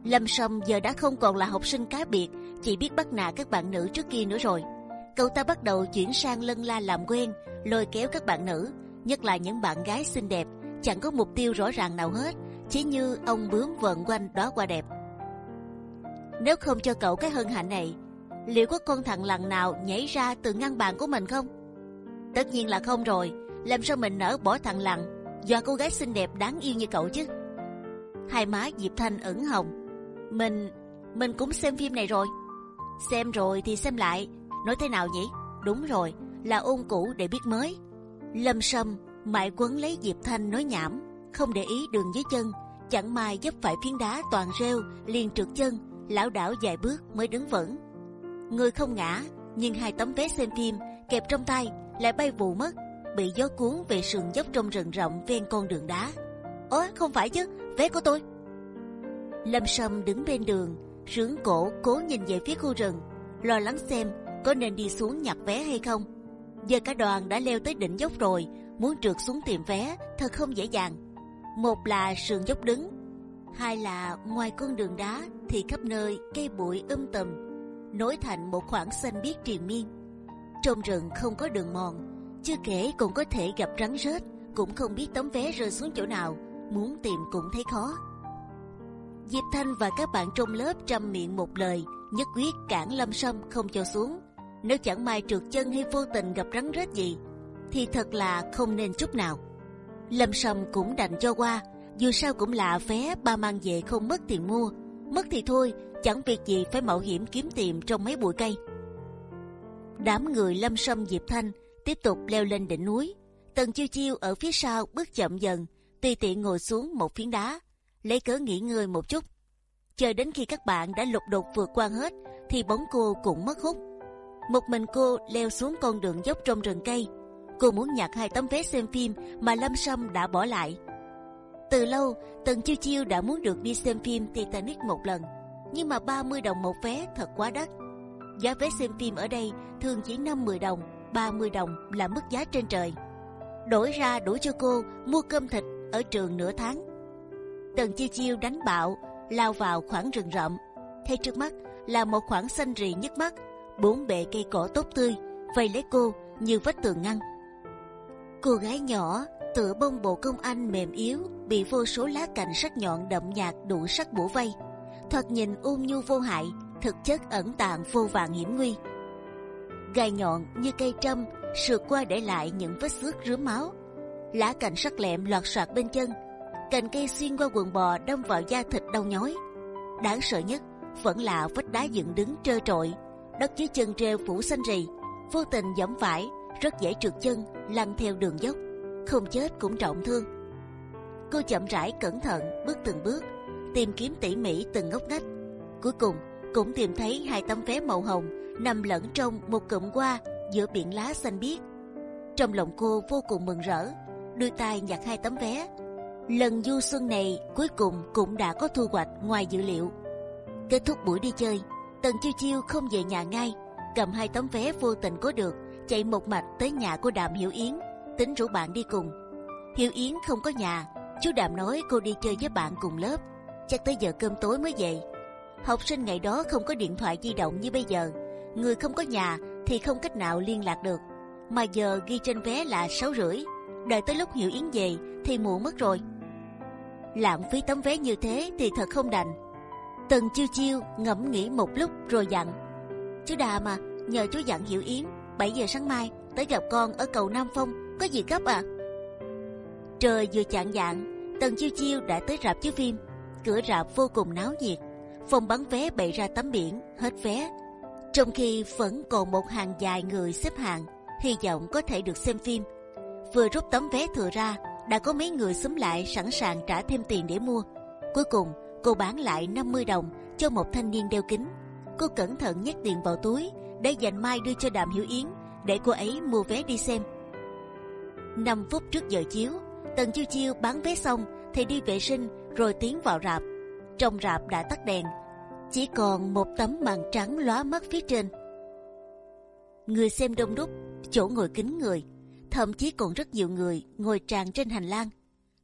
Lâm Sâm giờ đã không còn là học sinh cá biệt, chỉ biết bắt nạt các bạn nữ trước kia nữa rồi. Cậu ta bắt đầu chuyển sang lân la làm quen, lôi kéo các bạn nữ, nhất là những bạn gái xinh đẹp, chẳng có mục tiêu rõ ràng nào hết, chỉ như ông bướm vần quanh đó qua đẹp. Nếu không cho cậu cái hân hạnh này, liệu có con thằng lằn nào nhảy ra từ ngăn bàn của mình không? Tất nhiên là không rồi. Làm sao mình nỡ bỏ thằng lằn do cô gái xinh đẹp đáng yêu như cậu chứ? Hai má Diệp Thanh ửng hồng. Mình, mình cũng xem phim này rồi. Xem rồi thì xem lại. Nói thế nào nhỉ? Đúng rồi, là ôn cũ để biết mới. Lâm Sâm mãi quấn lấy Diệp Thanh nói nhảm, không để ý đường dưới chân, chẳng may dấp phải phiến đá toàn rêu, liền trượt chân, lão đảo vài bước mới đứng vững. Người không ngã, nhưng hai tấm vé xem phim kẹp trong tay lại bay vụ mất, bị gió cuốn về sườn dốc trong rừng rộng ven con đường đá. Ố, không phải chứ, vé của tôi. Lâm Sâm đứng bên đường, sướng cổ cố nhìn về phía khu rừng, lo lắng xem có nên đi xuống nhặt vé hay không. Giờ cả đoàn đã leo tới đỉnh dốc rồi, muốn trượt xuống tìm vé thật không dễ dàng. Một là sườn dốc đứng, hai là ngoài con đường đá thì khắp nơi cây bụi um tùm, nối thành một khoảng xanh biếc triền miên. Trong rừng không có đường mòn, chưa kể còn có thể gặp rắn rết, cũng không biết tấm vé rơi xuống chỗ nào, muốn tìm cũng thấy khó. Diệp Thanh và các bạn trong lớp trăm miệng một lời, nhất quyết cản Lâm Sâm không cho xuống. Nếu chẳng may trượt chân hay vô tình gặp rắn rết gì, thì thật là không nên chút nào. Lâm Sâm cũng đành cho qua, dù sao cũng là vé ba mang về không mất tiền mua, mất thì thôi, chẳng việc gì phải mạo hiểm kiếm tìm trong mấy bụi cây. Đám người Lâm Sâm Diệp Thanh tiếp tục leo lên đỉnh núi. Tần chiêu chiêu ở phía sau bước chậm dần, tùy tiện ngồi xuống một phiến đá, lấy cớ nghỉ ngơi một chút. Chờ đến khi các bạn đã lục đục vượt qua hết, thì bóng cô cũng mất hút. Một mình cô leo xuống con đường dốc trong rừng cây. Cô muốn nhặt hai tấm vé xem phim mà Lâm Sâm đã bỏ lại. Từ lâu, Tần Chiêu Chiêu đã muốn được đi xem phim Titanic một lần, nhưng mà 30 đồng một vé thật quá đắt. Giá vé xem phim ở đây thường chỉ 5-10 đồng, 30 đồng là mức giá trên trời. Đổi ra đủ cho cô mua cơm thịt ở trường nửa tháng. Tần Chiêu Chiêu đánh bạo, lao vào khoảng rừng rậm. thấy trước mắt là một khoảng xanh rì nhức mắt, bốn bề cây cỏ tốt tươi vây lấy cô như vách tường ngăn. Cô gái nhỏ tựa bông bộ công anh mềm yếu bị vô số lá cành sắc nhọn đậm nhạt đủ sắc bủa vây, thoạt nhìn ôn nhu vô hại, thực chất ẩn tàng vô vàng hiểm nguy. Gai nhọn như cây trâm sượt qua để lại những vết xước rướm máu, lá cành sắc lẹm loạt soạt bên chân, cành cây xuyên qua quần bò đâm vào da thịt đau nhói. Đáng sợ nhất vẫn là vách đá dựng đứng trơ trọi đất dưới chân treo phủ xanh rì, vô tình giẫm phải rất dễ trượt chân lăn theo đường dốc, không chết cũng trọng thương. Cô chậm rãi cẩn thận bước từng bước, tìm kiếm tỉ mỉ từng ngóc ngách. Cuối cùng cũng tìm thấy hai tấm vé màu hồng nằm lẫn trong một cụm hoa giữa biển lá xanh biếc. Trong lòng cô vô cùng mừng rỡ, đưa tay nhặt hai tấm vé. Lần du xuân này cuối cùng cũng đã có thu hoạch ngoài dự liệu. Kết thúc buổi đi chơi, Tần Chiêu Chiêu không về nhà ngay, cầm hai tấm vé vô tình có được, chạy một mạch tới nhà của Đàm Hiểu Yến, tính rủ bạn đi cùng. Hiểu Yến không có nhà, chú Đàm nói cô đi chơi với bạn cùng lớp, chắc tới giờ cơm tối mới về. Học sinh ngày đó không có điện thoại di động như bây giờ, người không có nhà thì không cách nào liên lạc được. Mà giờ ghi trên vé là sáu rưỡi, đợi tới lúc Hiểu Yến về thì muộn mất rồi. Lãng phí tấm vé như thế thì thật không đành. Tần chiêu chiêu ngẫm nghĩ một lúc rồi dặn: chú Đà mà nhờ chú dặn Hiểu Yến 7 giờ sáng mai tới gặp con ở cầu Nam Phong, có gì gấp à? Trời vừa chạng dạng, Tần chiêu chiêu đã tới rạp chiếu phim. Cửa rạp vô cùng náo nhiệt, phòng bán vé bày ra tấm biển hết vé, trong khi vẫn còn một hàng dài người xếp hàng, hy vọng có thể được xem phim. Vừa rút tấm vé thừa ra, đã có mấy người xúm lại sẵn sàng trả thêm tiền để mua. Cuối cùng, cô bán lại 50 đồng cho một thanh niên đeo kính. Cô cẩn thận nhét tiền vào túi để dành mai đưa cho Đàm Hiểu Yến để cô ấy mua vé đi xem. 5 phút trước giờ chiếu, Tần Chiêu Chiêu bán vé xong thì đi vệ sinh rồi tiến vào rạp. Trong rạp đã tắt đèn, chỉ còn một tấm màn trắng lóa mắt phía trên. Người xem đông đúc, chỗ ngồi kín người, thậm chí còn rất nhiều người ngồi tràn trên hành lang.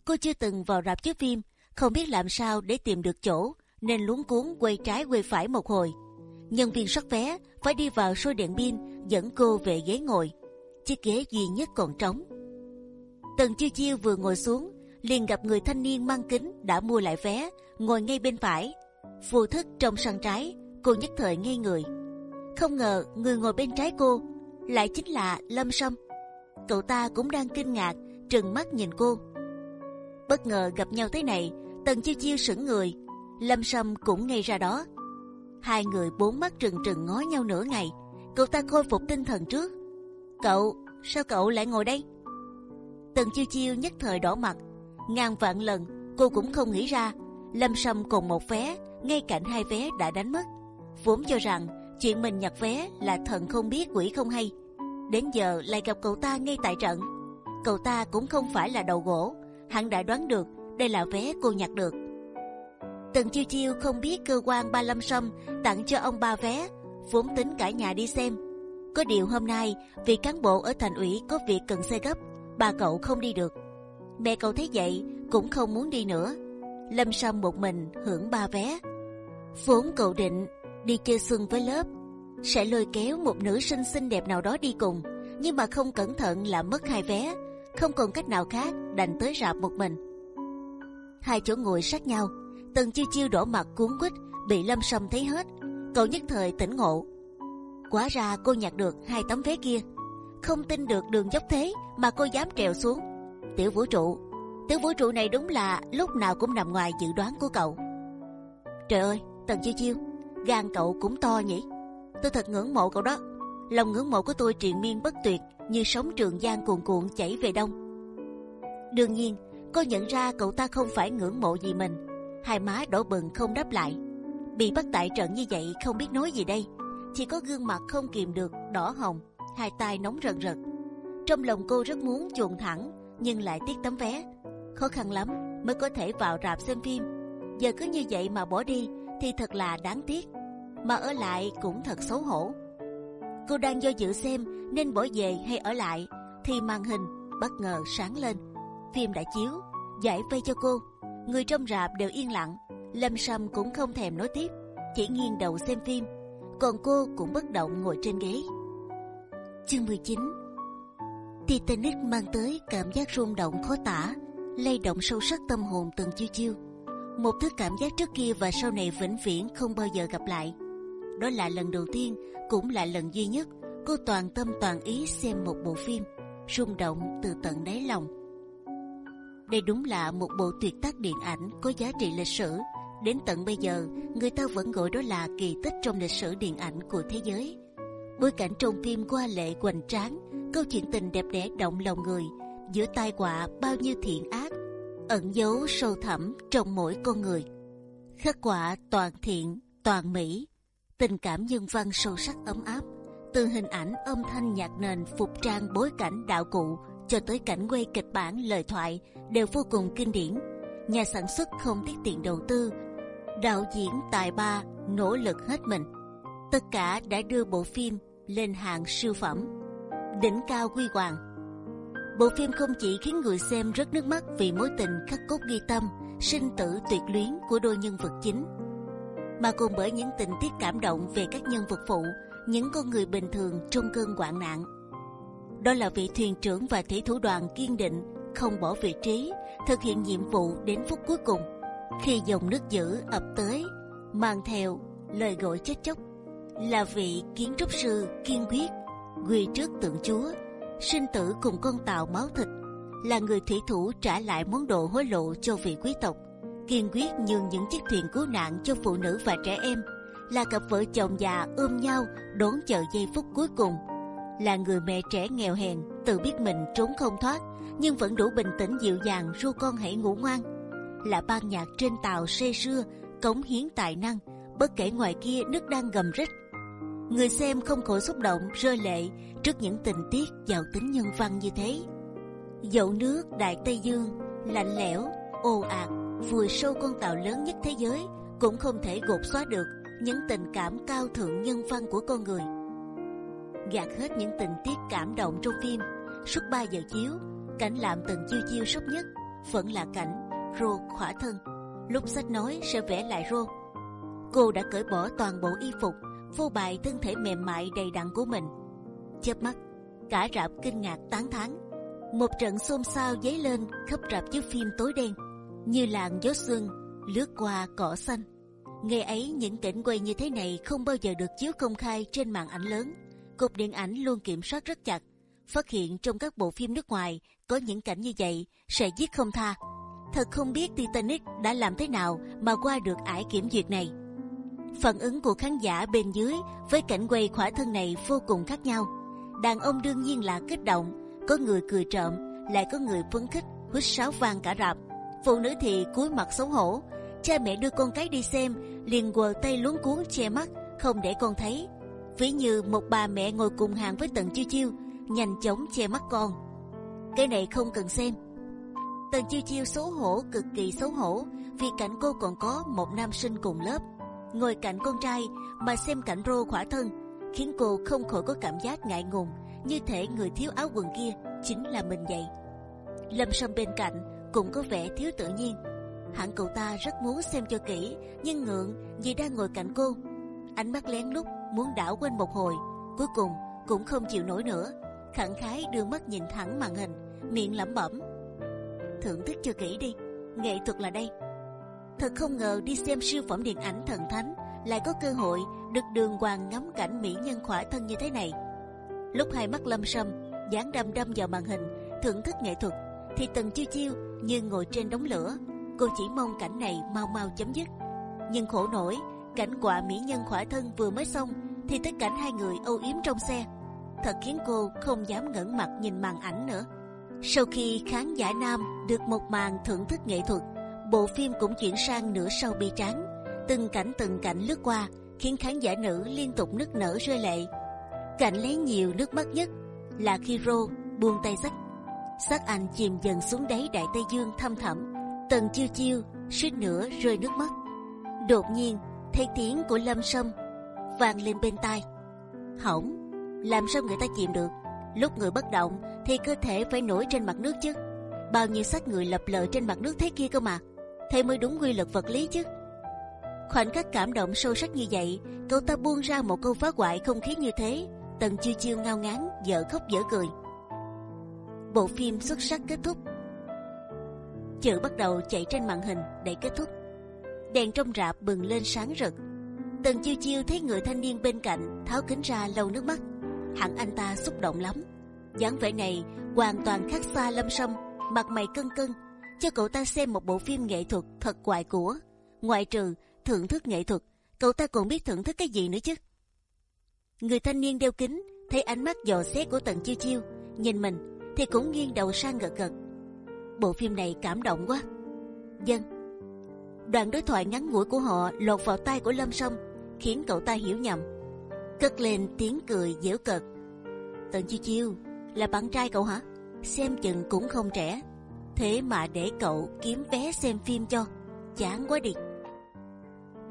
Cô chưa từng vào rạp chiếu phim, không biết làm sao để tìm được chỗ, nên luống cuốn quay trái quay phải một hồi. Nhân viên soát vé phải đi vào sôi đèn pin dẫn cô về ghế ngồi. Chiếc ghế duy nhất còn trống. Tần chiêu chiêu vừa ngồi xuống, liền gặp người thanh niên mang kính đã mua lại vé, ngồi ngay bên phải. Vô thức trong sân trái, cô nhất thời ngây người. Không ngờ người ngồi bên trái cô lại chính là Lâm Sâm. Cậu ta cũng đang kinh ngạc, trừng mắt nhìn cô. Bất ngờ gặp nhau thế này, Tần chiêu chiêu sững người, Lâm Sâm cũng ngay ra đó. Hai người bốn mắt trừng trừng ngó nhau nửa ngày, cậu ta khôi phục tinh thần trước. Cậu, sao cậu lại ngồi đây? Tần chiêu chiêu nhất thời đỏ mặt, ngàn vạn lần cô cũng không nghĩ ra Lâm Sâm còn một vé ngay cạnh hai vé đã đánh mất. Vốn cho rằng chuyện mình nhặt vé là thần không biết quỷ không hay. Đến giờ lại gặp cậu ta ngay tại trận. Cậu ta cũng không phải là đầu gỗ, hẳn đã đoán được đây là vé cô nhặt được. Tần chiêu chiêu không biết cơ quan ba Lâm Sâm tặng cho ông ba vé, vốn tính cả nhà đi xem. Có điều hôm nay vì cán bộ ở thành ủy có việc cần xe gấp, ba cậu không đi được. Mẹ cậu thấy vậy cũng không muốn đi nữa. Lâm Sâm một mình hưởng ba vé. Vốn cậu định đi chơi xuân với lớp, sẽ lôi kéo một nữ sinh xinh đẹp nào đó đi cùng, nhưng mà không cẩn thận làm mất hai vé, không còn cách nào khác đành tới rạp một mình. Hai chỗ ngồi sát nhau, Tần chiêu chiêu đổ mặt cuốn quýt, bị Lâm Sâm thấy hết, cậu nhất thời tỉnh ngộ. Quá ra cô nhặt được hai tấm vé kia, không tin được đường dốc thế mà cô dám trèo xuống. Tiểu vũ trụ, tiểu vũ trụ này đúng là lúc nào cũng nằm ngoài dự đoán của cậu. Trời ơi, Tần chiêu chiêu, gan cậu cũng to nhỉ? Tôi thật ngưỡng mộ cậu đó. Lòng ngưỡng mộ của tôi triền miên bất tuyệt như sóng trường giang cuồn cuộn chảy về đông. Đương nhiên, cô nhận ra cậu ta không phải ngưỡng mộ gì mình. Hai má đỏ bừng không đáp lại. Bị bắt tại trận như vậy không biết nói gì đây. Chỉ có gương mặt không kìm được đỏ hồng, hai tay nóng rần rật. Trong lòng cô rất muốn chuồn thẳng, nhưng lại tiếc tấm vé. Khó khăn lắm mới có thể vào rạp xem phim. Giờ cứ như vậy mà bỏ đi thì thật là đáng tiếc. Mà ở lại cũng thật xấu hổ. Cô đang do dự xem nên bỏ về hay ở lại, thì màn hình bất ngờ sáng lên. Phim đã chiếu, giải vây cho cô. Người trong rạp đều yên lặng. Lâm Sâm cũng không thèm nói tiếp, chỉ nghiêng đầu xem phim. Còn cô cũng bất động ngồi trên ghế. Chương 19 Titanic mang tới cảm giác rung động khó tả, lay động sâu sắc tâm hồn từng chiêu chiêu. Một thứ cảm giác trước kia và sau này vĩnh viễn không bao giờ gặp lại. Đó là lần đầu tiên, cũng là lần duy nhất cô toàn tâm toàn ý xem một bộ phim, rung động từ tận đáy lòng. Đây đúng là một bộ tuyệt tác điện ảnh có giá trị lịch sử. Đến tận bây giờ, người ta vẫn gọi đó là kỳ tích trong lịch sử điện ảnh của thế giới. Bối cảnh trong phim qua lệ hoành tráng, câu chuyện tình đẹp đẽ động lòng người, giữa tai họa bao nhiêu thiện ác, ẩn giấu sâu thẳm trong mỗi con người. Khắc họa toàn thiện, toàn mỹ, tình cảm nhân văn sâu sắc ấm áp, từ hình ảnh âm thanh nhạc nền phục trang bối cảnh đạo cụ cho tới cảnh quay kịch bản lời thoại đều vô cùng kinh điển. Nhà sản xuất không tiết tiền đầu tư, đạo diễn tài ba nỗ lực hết mình, tất cả đã đưa bộ phim lên hàng siêu phẩm, đỉnh cao quy hoàng. Bộ phim không chỉ khiến người xem rất nước mắt vì mối tình khắc cốt ghi tâm, sinh tử tuyệt luyến của đôi nhân vật chính, mà còn bởi những tình tiết cảm động về các nhân vật phụ, những con người bình thường trong cơn hoạn nạn. Đó là vị thuyền trưởng và thủy thủ đoàn kiên định, không bỏ vị trí, thực hiện nhiệm vụ đến phút cuối cùng. Khi dòng nước dữ ập tới, mang theo lời gọi chết chóc, là vị kiến trúc sư kiên quyết, quy trước tượng Chúa, sinh tử cùng con tàu máu thịt, là người thủy thủ trả lại món đồ hối lộ cho vị quý tộc kiên quyết nhường những chiếc thuyền cứu nạn cho phụ nữ và trẻ em, là cặp vợ chồng già ôm nhau đón chờ giây phút cuối cùng, là người mẹ trẻ nghèo hèn tự biết mình trốn không thoát nhưng vẫn đủ bình tĩnh dịu dàng ru con hãy ngủ ngoan, là ban nhạc trên tàu say sưa cống hiến tài năng bất kể ngoài kia nước đang gầm rít. Người xem không khỏi xúc động rơi lệ trước những tình tiết giàu tính nhân văn như thế. Dậu nước Đại Tây Dương lạnh lẽo, ồ ạt vùi sâu con tàu lớn nhất thế giới cũng không thể gột xóa được những tình cảm cao thượng nhân văn của con người. Gạt hết những tình tiết cảm động trong phim, suốt 3 giờ chiếu, cảnh làm từng chiêu chiêu sốc nhất vẫn là cảnh Rô khỏa thân. Lúc sách nói sẽ vẽ lại Rô, cô đã cởi bỏ toàn bộ y phục, phô bày thân thể mềm mại đầy đặn của mình. chớp mắt, cả rạp kinh ngạc tán thán. Một trận xôn xao dấy lên khắp rạp chiếu phim tối đen như làn gió xuân lướt qua cỏ xanh. Ngày ấy những cảnh quay như thế này không bao giờ được chiếu công khai trên màn ảnh lớn. Cục điện ảnh luôn kiểm soát rất chặt. Phát hiện trong các bộ phim nước ngoài có những cảnh như vậy sẽ giết không tha. Thật không biết Titanic đã làm thế nào mà qua được ải kiểm duyệt này. Phản ứng của khán giả bên dưới với cảnh quay khỏa thân này vô cùng khác nhau. Đàn ông đương nhiên là kích động, có người cười trộm, lại có người phấn khích, hít sáo vang cả rạp. Phụ nữ thì cúi mặt xấu hổ cha mẹ đưa con cái đi xem liền quờ tay luống cuốn che mắt không để con thấy. Ví như một bà mẹ ngồi cùng hàng với tần chiêu chiêu nhanh chóng che mắt con. Cái này không cần xem. Tần chiêu chiêu xấu hổ cực kỳ xấu hổ vì cảnh cô còn có một nam sinh cùng lớp ngồi cạnh con trai mà xem cảnh rô khỏa thân khiến cô không khỏi có cảm giác ngại ngùng như thể người thiếu áo quần kia chính là mình vậy lâm sâm bên cạnh cũng có vẻ thiếu tự nhiên. Hẳn cậu ta rất muốn xem cho kỹ, nhưng ngượng vì đang ngồi cạnh cô. Ánh mắt lén lút muốn đảo quên một hồi, cuối cùng cũng không chịu nổi nữa. Khẳng khái đưa mắt nhìn thẳng màn hình, miệng lẩm bẩm: thưởng thức cho kỹ đi, nghệ thuật là đây. Thật không ngờ đi xem siêu phẩm điện ảnh thần thánh lại có cơ hội được đường hoàng ngắm cảnh mỹ nhân khỏa thân như thế này. Lúc hai mắt lâm sâm dán đăm đăm vào màn hình thưởng thức nghệ thuật thì tần chiêu chiêu như ngồi trên đống lửa. Cô chỉ mong cảnh này mau mau chấm dứt. Nhưng khổ nổi, cảnh quả mỹ nhân khỏa thân vừa mới xong thì tới cảnh hai người âu yếm trong xe, thật khiến cô không dám ngẩng mặt nhìn màn ảnh nữa. Sau khi khán giả nam được một màn thưởng thức nghệ thuật, bộ phim cũng chuyển sang nửa sau bi tráng. Từng cảnh từng cảnh lướt qua, khiến khán giả nữ liên tục nức nở rơi lệ. Cảnh lấy nhiều nước mắt nhất là khi Rô buông tay sách. Xác anh chìm dần xuống đáy đại tây dương thăm thẳm tần chiêu chiêu, suýt nữa rơi nước mắt. Đột nhiên, thấy tiếng của lâm sâm vang lên bên tai. Hỏng, làm sao người ta chìm được? Lúc người bất động, thì cơ thể phải nổi trên mặt nước chứ. Bao nhiêu xác người lập lờ trên mặt nước thế kia cơ mà thế mới đúng quy luật vật lý chứ khoảnh khắc cảm động sâu sắc như vậy cậu ta buông ra một câu phá hoại không khí như thế tần chiêu chiêu ngao ngán dở khóc dở cười bộ phim xuất sắc kết thúc. Chữ bắt đầu chạy trên màn hình để kết thúc. Đèn trong rạp bừng lên sáng rực. Tần chiêu chiêu thấy người thanh niên bên cạnh tháo kính ra lau nước mắt. Hẳn anh ta xúc động lắm. dáng vẻ này hoàn toàn khác xa lâm sâm, mặt mày cân cân, cho cậu ta xem một bộ phim nghệ thuật thật hoài của. Ngoại trừ thưởng thức nghệ thuật, cậu ta còn biết thưởng thức cái gì nữa chứ? Người thanh niên đeo kính thấy ánh mắt dò xét của tần chiêu chiêu, nhìn mình thì cũng nghiêng đầu sang gật gật. Bộ phim này cảm động quá. Dân. Đoạn đối thoại ngắn ngủi của họ lọt vào tai của Lâm Song, khiến cậu ta hiểu nhầm, cất lên tiếng cười giễu cợt. Tần chiêu chiêu là bạn trai cậu hả? Xem chừng cũng không trẻ, thế mà để cậu kiếm vé xem phim cho, chán quá đi.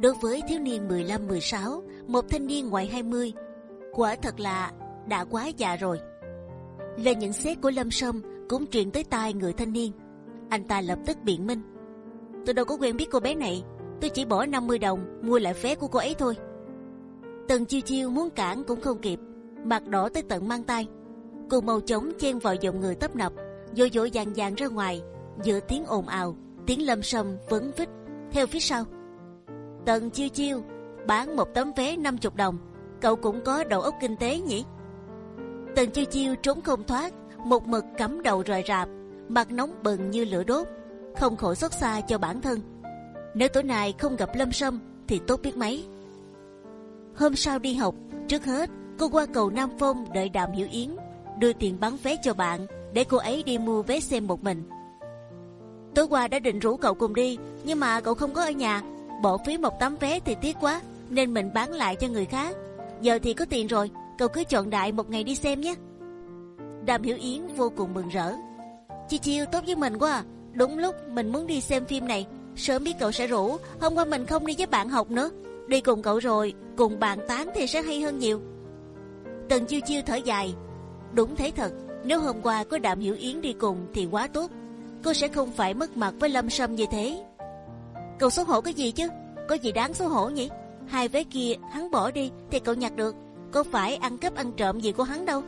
Đối với thiếu niên 15-16, một thanh niên ngoài 20, quả thật là đã quá già rồi. Lời nhận xét của Lâm Sâm cũng truyền tới tai người thanh niên. Anh ta lập tức biện minh. Tôi đâu có quen biết cô bé này, tôi chỉ bỏ 50 đồng mua lại vé của cô ấy thôi. Tần chiêu chiêu muốn cản cũng không kịp, mặt đỏ tới tận mang tay. Cô màu chống chen vào dòng người tấp nập, dội dội vàng dàng ra ngoài, giữa tiếng ồn ào, tiếng lâm sâm vấn vít theo phía sau. Tần chiêu chiêu bán một tấm vé 50 đồng, cậu cũng có đầu óc kinh tế nhỉ? Tần chiêu chiêu trốn không thoát, một mực cắm đầu rời rạp, mặt nóng bừng như lửa đốt, không khổ xót xa cho bản thân. Nếu tối nay không gặp Lâm Sâm thì tốt biết mấy. Hôm sau đi học, trước hết cô qua cầu Nam Phong đợi Đàm Hiểu Yến đưa tiền bán vé cho bạn để cô ấy đi mua vé xem một mình. Tối qua đã định rủ cậu cùng đi, nhưng mà cậu không có ở nhà, bỏ phí một tấm vé thì tiếc quá, nên mình bán lại cho người khác. Giờ thì có tiền rồi, cậu cứ chọn đại một ngày đi xem nhé. Đàm Hiểu Yến vô cùng mừng rỡ. Chi chiêu tốt với mình quá, à. đúng lúc mình muốn đi xem phim này, sớm biết cậu sẽ rủ. Hôm qua mình không đi với bạn học nữa, đi cùng cậu rồi, cùng bạn tán thì sẽ hay hơn nhiều. Tần chiêu chiêu thở dài, đúng thế thật. Nếu hôm qua có Đạm Hiểu Yến đi cùng thì quá tốt, cô sẽ không phải mất mặt với Lâm Sâm như thế. Cậu xấu hổ cái gì chứ? Có gì đáng xấu hổ nhỉ? Hai vé kia hắn bỏ đi thì cậu nhặt được, có phải ăn cắp ăn trộm gì của hắn đâu?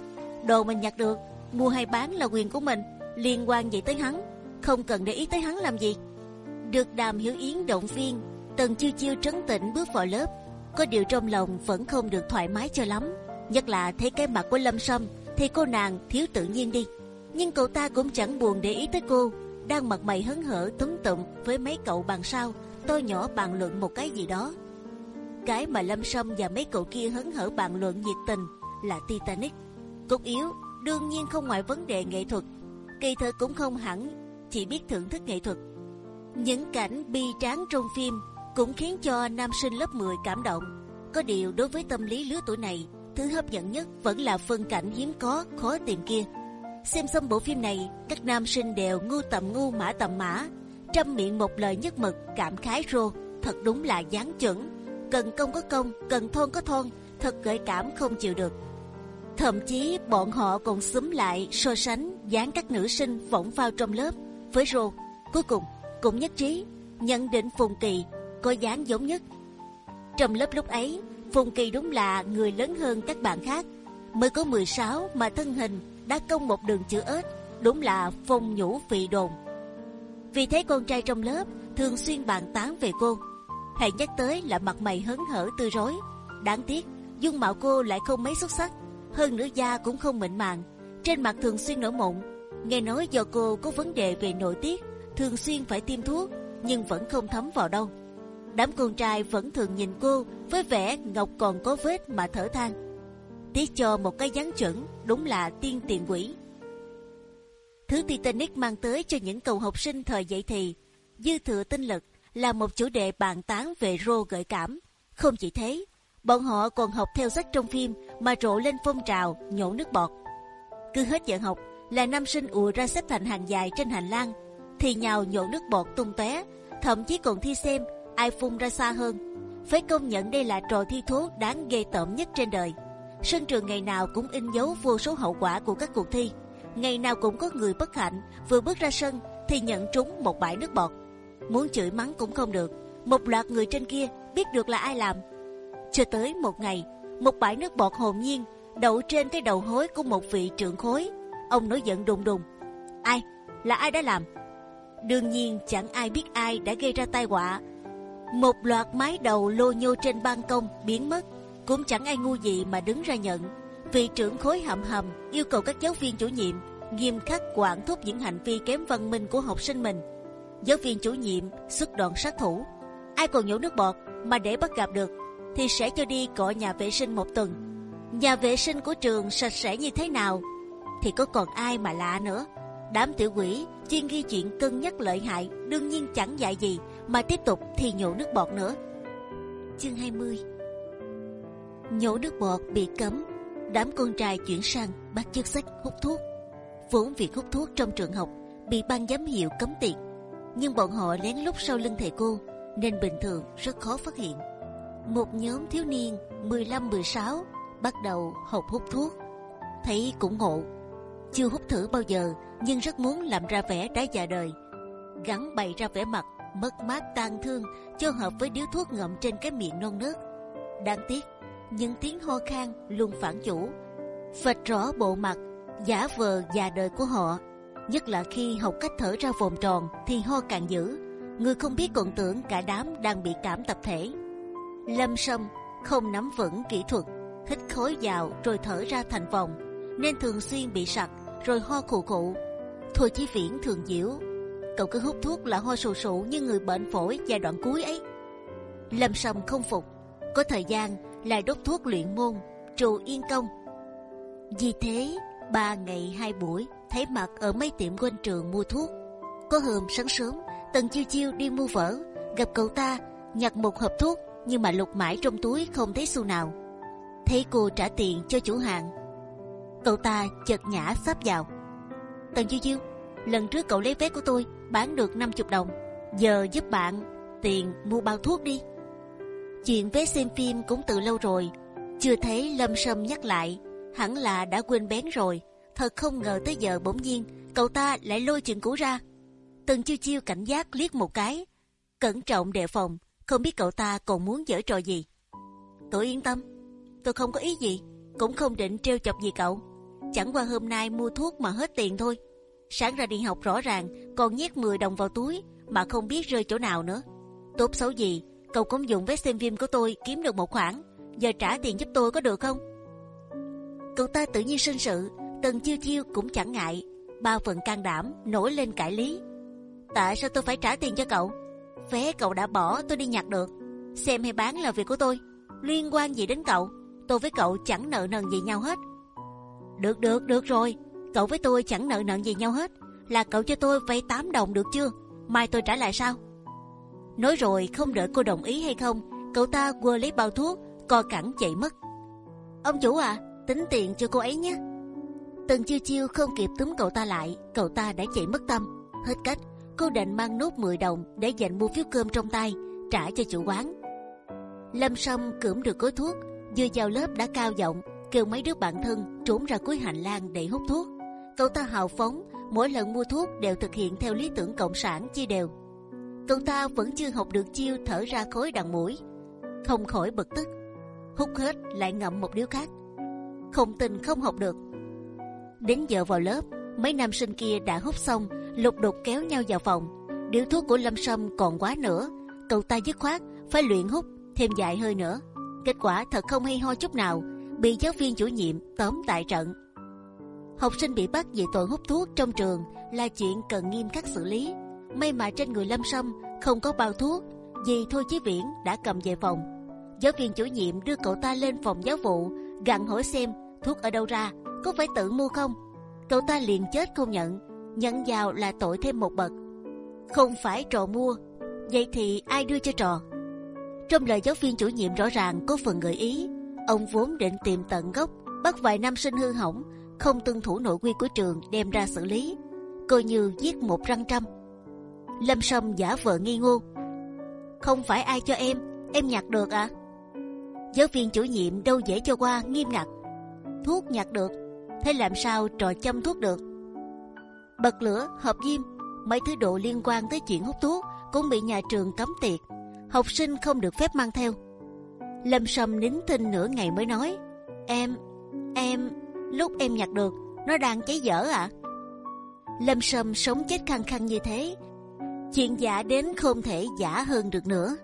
Đồ mình nhặt được, mua hay bán là quyền của mình, liên quan gì tới hắn? Không cần để ý tới hắn làm gì. Được Đàm Hiểu Yến động viên, Tần chiêu chiêu trấn tĩnh bước vào lớp, có điều trong lòng vẫn không được thoải mái cho lắm. Nhất là thấy cái mặt của Lâm Sâm thì cô nàng thiếu tự nhiên đi. Nhưng cậu ta cũng chẳng buồn để ý tới cô, đang mặt mày hớn hở túm tụm với mấy cậu bàn sau, tôi nhỏ bàn luận một cái gì đó. Cái mà Lâm Sâm và mấy cậu kia hớn hở bàn luận nhiệt tình là Titanic. Cốt yếu đương nhiên không ngoài vấn đề nghệ thuật, kỳ thực cũng không hẳn chỉ biết thưởng thức nghệ thuật. Những cảnh bi tráng trong phim cũng khiến cho nam sinh lớp 10 cảm động. Có điều đối với tâm lý lứa tuổi này, thứ hấp dẫn nhất vẫn là phân cảnh hiếm có, khó tìm kia. Xem xong bộ phim này, các nam sinh đều ngu tầm ngu mã tầm mã, trăm miệng một lời nhất mực cảm khái rô, thật đúng là dáng chuẩn. Cần công có công, cần thôn có thôn, thật gợi cảm không chịu được. Thậm chí bọn họ còn xúm lại so sánh dáng các nữ sinh võng vào trong lớp với rô. Cuối cùng cũng nhất trí nhận định Phùng Kỳ có dáng giống nhất. Trong lớp lúc ấy, Phùng Kỳ đúng là người lớn hơn các bạn khác, mới có 16 mà thân hình đã công một đường chữ ếch, đúng là phong nhũ phì đồn. Vì thế con trai trong lớp thường xuyên bàn tán về cô, hãy nhắc tới là mặt mày hớn hở tươi rối. Đáng tiếc, dung mạo cô lại không mấy xuất sắc, hơn nữa da cũng không mịn màng, trên mặt thường xuyên nổi mụn. Nghe nói do cô có vấn đề về nội tiết, thường xuyên phải tiêm thuốc, nhưng vẫn không thấm vào đâu đám con trai vẫn thường nhìn cô với vẻ ngọc còn có vết mà thở than. Tiếc cho một cái dáng chuẩn, đúng là tiên tiền quỷ. Thứ Titanic mang tới cho những cầu học sinh thời dậy thì, dư thừa tinh lực là một chủ đề bàn tán về rô gợi cảm. Không chỉ thế, bọn họ còn học theo sách trong phim mà rộ lên phong trào nhổ nước bọt. Cứ hết giờ học là nam sinh ùa ra xếp thành hàng dài trên hành lang, thì nhào nhổ nước bọt tung tóe, thậm chí còn thi xem ai phun ra xa hơn. Phải công nhận đây là trò thi thố đáng ghê tởm nhất trên đời. Sân trường ngày nào cũng in dấu vô số hậu quả của các cuộc thi. Ngày nào cũng có người bất hạnh vừa bước ra sân thì nhận trúng một bãi nước bọt. Muốn chửi mắng cũng không được. Một loạt người trên kia biết được là ai làm. Cho tới một ngày, một bãi nước bọt hồn nhiên đậu trên cái đầu hối của một vị trưởng khối. Ông nói giận đùng đùng. Ai? Là ai đã làm? Đương nhiên chẳng ai biết ai đã gây ra tai họa một loạt mái đầu lô nhô trên ban công biến mất, cũng chẳng ai ngu gì mà đứng ra nhận. Vị trưởng khối hậm hầm yêu cầu các giáo viên chủ nhiệm nghiêm khắc quản thúc những hành vi kém văn minh của học sinh mình. Giáo viên chủ nhiệm xuất đòn sát thủ, ai còn nhổ nước bọt mà để bắt gặp được thì sẽ cho đi cọ nhà vệ sinh một tuần. Nhà vệ sinh của trường sạch sẽ như thế nào thì có còn ai mà lạ nữa. Đám tiểu quỷ chuyên ghi chuyện cân nhắc lợi hại đương nhiên chẳng dạy gì mà tiếp tục thì nhổ nước bọt nữa. Chương 20 nhổ nước bọt bị cấm, đám con trai chuyển sang bắt chước sách hút thuốc. Vốn việc hút thuốc trong trường học bị ban giám hiệu cấm tiệt, nhưng bọn họ lén lút sau lưng thầy cô nên bình thường rất khó phát hiện. Một nhóm thiếu niên 15-16 bắt đầu học hút thuốc, thấy cũng ngộ, chưa hút thử bao giờ nhưng rất muốn làm ra vẻ đã già đời, gắn bày ra vẻ mặt mất mát tang thương cho hợp với điếu thuốc ngậm trên cái miệng non nớt. Đáng tiếc, những tiếng ho khan luôn phản chủ, phật rõ bộ mặt giả vờ già đời của họ. Nhất là khi học cách thở ra vòng tròn thì ho càng dữ, người không biết còn tưởng cả đám đang bị cảm tập thể. Lâm Sâm không nắm vững kỹ thuật, hít khói vào rồi thở ra thành vòng, nên thường xuyên bị sặc rồi ho khụ khụ. Thôi Chí Viễn thường diễu, cậu cứ hút thuốc là ho sù sụ như người bệnh phổi giai đoạn cuối ấy. Lâm Sâm không phục, có thời gian lại đốt thuốc luyện môn, trù yên công. Vì thế ba ngày hai buổi thấy mặt ở mấy tiệm quanh trường mua thuốc. Có hôm sáng sớm, Tần Chiêu Chiêu đi mua vở, gặp cậu ta nhặt một hộp thuốc nhưng mà lục mãi trong túi không thấy xu nào. Thấy cô trả tiền cho chủ hàng, cậu ta chợt nhả sắp vào. Tần Chiêu Chiêu, lần trước cậu lấy vé của tôi bán được 50 đồng, giờ giúp bạn tiền mua bao thuốc đi. Chuyện vé xem phim cũng từ lâu rồi, chưa thấy Lâm Sâm nhắc lại, hẳn là đã quên bén rồi. Thật không ngờ tới giờ bỗng nhiên cậu ta lại lôi chuyện cũ ra. Tần chiêu chiêu cảnh giác liếc một cái, cẩn trọng đề phòng, không biết cậu ta còn muốn giở trò gì. Tôi yên tâm, tôi không có ý gì, cũng không định trêu chọc gì cậu. Chẳng qua hôm nay mua thuốc mà hết tiền thôi. Sáng ra đi học rõ ràng còn nhét 10 đồng vào túi mà không biết rơi chỗ nào nữa. Tốt xấu gì, cậu cũng dùng vé xem phim của tôi kiếm được một khoản, giờ trả tiền giúp tôi có được không? Cậu ta tự nhiên sinh sự, Tần chiêu chiêu cũng chẳng ngại, ba phần can đảm nổi lên cãi lý. Tại sao tôi phải trả tiền cho cậu? Vé cậu đã bỏ tôi đi nhặt được, xem hay bán là việc của tôi, liên quan gì đến cậu? Tôi với cậu chẳng nợ nần gì nhau hết. Được được được rồi, cậu với tôi chẳng nợ nần gì nhau hết, là cậu cho tôi vay 8 đồng được chưa? Mai tôi trả lại sao? Nói rồi không đợi cô đồng ý hay không, cậu ta quơ lấy bao thuốc, co cẳng chạy mất. Ông chủ à, tính tiền cho cô ấy nhé. Tần chiêu chiêu không kịp túm cậu ta lại, cậu ta đã chạy mất tâm. Hết cách, cô định mang nốt 10 đồng để dành mua phiếu cơm trong tay, trả cho chủ quán. Lâm Sâm cưỡng được gói thuốc, vừa vào lớp đã cao giọng kêu mấy đứa bạn thân trốn ra cuối hành lang để hút thuốc. Cậu ta hào phóng, mỗi lần mua thuốc đều thực hiện theo lý tưởng cộng sản chia đều. Cậu ta vẫn chưa học được chiêu thở ra khối đằng mũi, không khỏi bực tức. Hút hết lại ngậm một điếu khác, không tin không học được. Đến giờ vào lớp, mấy nam sinh kia đã hút xong, lục đục kéo nhau vào phòng. Điếu thuốc của Lâm Sâm còn quá nữa, cậu ta dứt khoát phải luyện hút thêm vài hơi nữa. Kết quả thật không hay ho chút nào, bị giáo viên chủ nhiệm tóm tại trận. Học sinh bị bắt vì tội hút thuốc trong trường là chuyện cần nghiêm khắc xử lý. May mà trên người Lâm Sâm không có bao thuốc, vì Thôi Chí Viễn đã cầm về phòng. Giáo viên chủ nhiệm đưa cậu ta lên phòng giáo vụ, gặng hỏi xem thuốc ở đâu ra, có phải tự mua không? Cậu ta liền chết không nhận, nhận vào là tội thêm một bậc. Không phải trò mua, vậy thì ai đưa cho trò? Trong lời giáo viên chủ nhiệm rõ ràng có phần gợi ý, ông vốn định tìm tận gốc, bắt vài nam sinh hư hỏng, không tuân thủ nội quy của trường đem ra xử lý, coi như giết một răng trăm. Lâm Sâm giả vờ nghi ngô, không phải ai cho em, em nhặt được à? Giáo viên chủ nhiệm đâu dễ cho qua nghiêm ngặt, thuốc nhặt được, thế làm sao trò châm thuốc được? Bật lửa, hợp diêm, mấy thứ độ liên quan tới chuyện hút thuốc cũng bị nhà trường cấm tiệt, học sinh không được phép mang theo. Lâm Sâm nín thinh nửa ngày mới nói, em, em, lúc em nhặt được, nó đang cháy dở ạ. À? Lâm Sâm sống chết khăng khăng như thế, chuyện giả đến không thể giả hơn được nữa.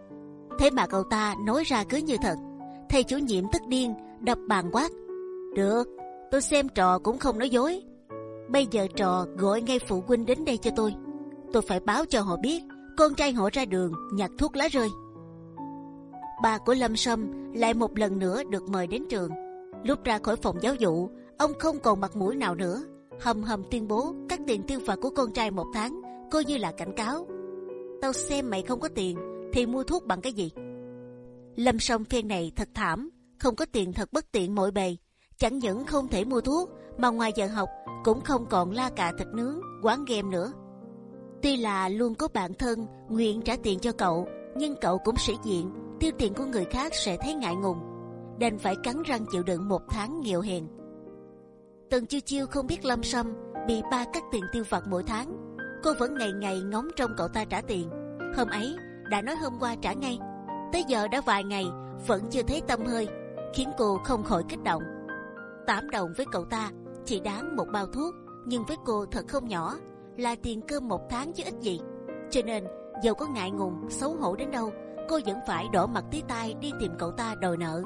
Thế mà cậu ta nói ra cứ như thật. Thầy chủ nhiệm tức điên, đập bàn quát. Được, tôi xem trò cũng không nói dối. Bây giờ trò gọi ngay phụ huynh đến đây cho tôi. Tôi phải báo cho họ biết con trai họ ra đường nhặt thuốc lá rơi. Bà của Lâm Sâm lại một lần nữa được mời đến trường. Lúc ra khỏi phòng giáo vụ, ông không còn mặt mũi nào nữa, hầm hầm tuyên bố cắt tiền tiêu vặt của con trai một tháng, coi như là cảnh cáo. Tao xem mày không có tiền thì mua thuốc bằng cái gì? Lâm song phen này thật thảm, không có tiền thật bất tiện mọi bề. Chẳng những không thể mua thuốc, mà ngoài giờ học cũng không còn la cà thịt nướng, quán game nữa. Tuy là luôn có bạn thân nguyện trả tiền cho cậu, nhưng cậu cũng sĩ diện, tiêu tiền của người khác sẽ thấy ngại ngùng, đành phải cắn răng chịu đựng một tháng nghèo hèn. Tần chiêu chiêu không biết lâm sâm bị ba cắt tiền tiêu vặt mỗi tháng, cô vẫn ngày ngày ngóng trông cậu ta trả tiền. Hôm ấy đã nói hôm qua trả ngay, tới giờ đã vài ngày vẫn chưa thấy tâm hơi, khiến cô không khỏi kích động. Tám đồng với cậu ta chỉ đáng một bao thuốc, nhưng với cô thật không nhỏ, là tiền cơm một tháng chứ ít gì. Cho nên dầu có ngại ngùng, xấu hổ đến đâu, cô vẫn phải đổ mặt tí tai đi tìm cậu ta đòi nợ.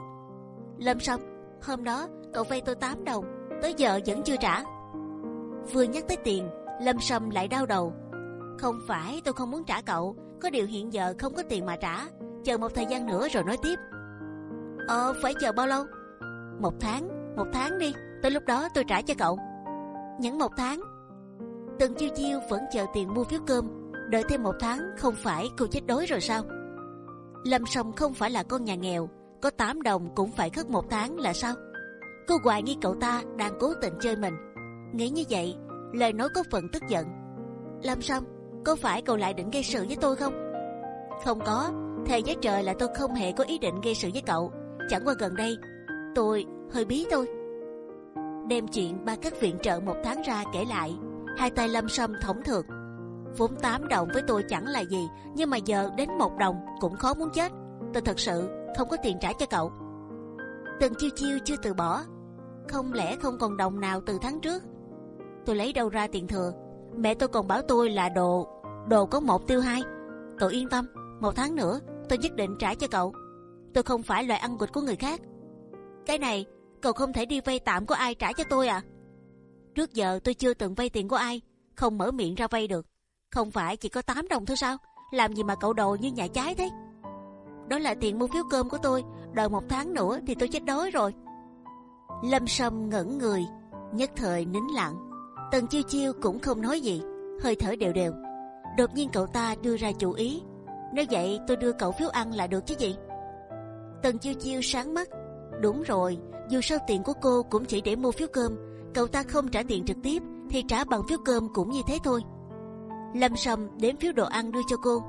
Lâm Sâm, hôm đó cậu vay tôi 8 đồng, tới giờ vẫn chưa trả. Vừa nhắc tới tiền, Lâm Sâm lại đau đầu. Không phải tôi không muốn trả cậu, có điều hiện giờ không có tiền mà trả, chờ một thời gian nữa rồi nói tiếp. Ờ, phải chờ bao lâu? Một tháng, một tháng đi, tới lúc đó tôi trả cho cậu. Những một tháng, Tần chiêu chiêu vẫn chờ tiền mua phiếu cơm, đợi thêm một tháng không phải cô chết đói rồi sao? Lâm sâm không phải là con nhà nghèo, có 8 đồng cũng phải khất một tháng là sao? Cô hoài nghi cậu ta đang cố tình chơi mình. Nghĩ như vậy, lời nói có phần tức giận. Lâm sâm có phải cậu lại định gây sự với tôi không? Không có, thề với trời là tôi không hề có ý định gây sự với cậu. Chẳng qua gần đây, tôi hơi bí thôi. Đem chuyện ba các viện trợ một tháng ra kể lại, hai tay lâm sâm thõng thượt vốn tám đồng với tôi chẳng là gì, nhưng mà giờ đến một đồng cũng khó muốn chết. Tôi thật sự không có tiền trả cho cậu. từng chiêu chiêu chưa từ bỏ, không lẽ không còn đồng nào từ tháng trước? Tôi lấy đâu ra tiền thừa? Mẹ tôi còn bảo tôi là đồ đồ có một tiêu hai. Cậu yên tâm, một tháng nữa tôi nhất định trả cho cậu. Tôi không phải loại ăn quỵt của người khác. Cái này cậu không thể đi vay tạm của ai trả cho tôi à? Trước giờ tôi chưa từng vay tiền của ai, không mở miệng ra vay được. Không phải chỉ có 8 đồng thôi sao? Làm gì mà cậu đồ như nhà trái thế? Đó là tiền mua phiếu cơm của tôi, đợi một tháng nữa thì tôi chết đói rồi. Lâm Sâm ngẩn người, nhất thời nín lặng. Tần chiêu chiêu cũng không nói gì, hơi thở đều đều. Đột nhiên cậu ta đưa ra chủ ý, nếu vậy tôi đưa cậu phiếu ăn là được chứ gì? Tần chiêu chiêu sáng mắt, đúng rồi, dù sao tiền của cô cũng chỉ để mua phiếu cơm, cậu ta không trả tiền trực tiếp thì trả bằng phiếu cơm cũng như thế thôi. Lâm Sâm đếm phiếu đồ ăn đưa cho cô,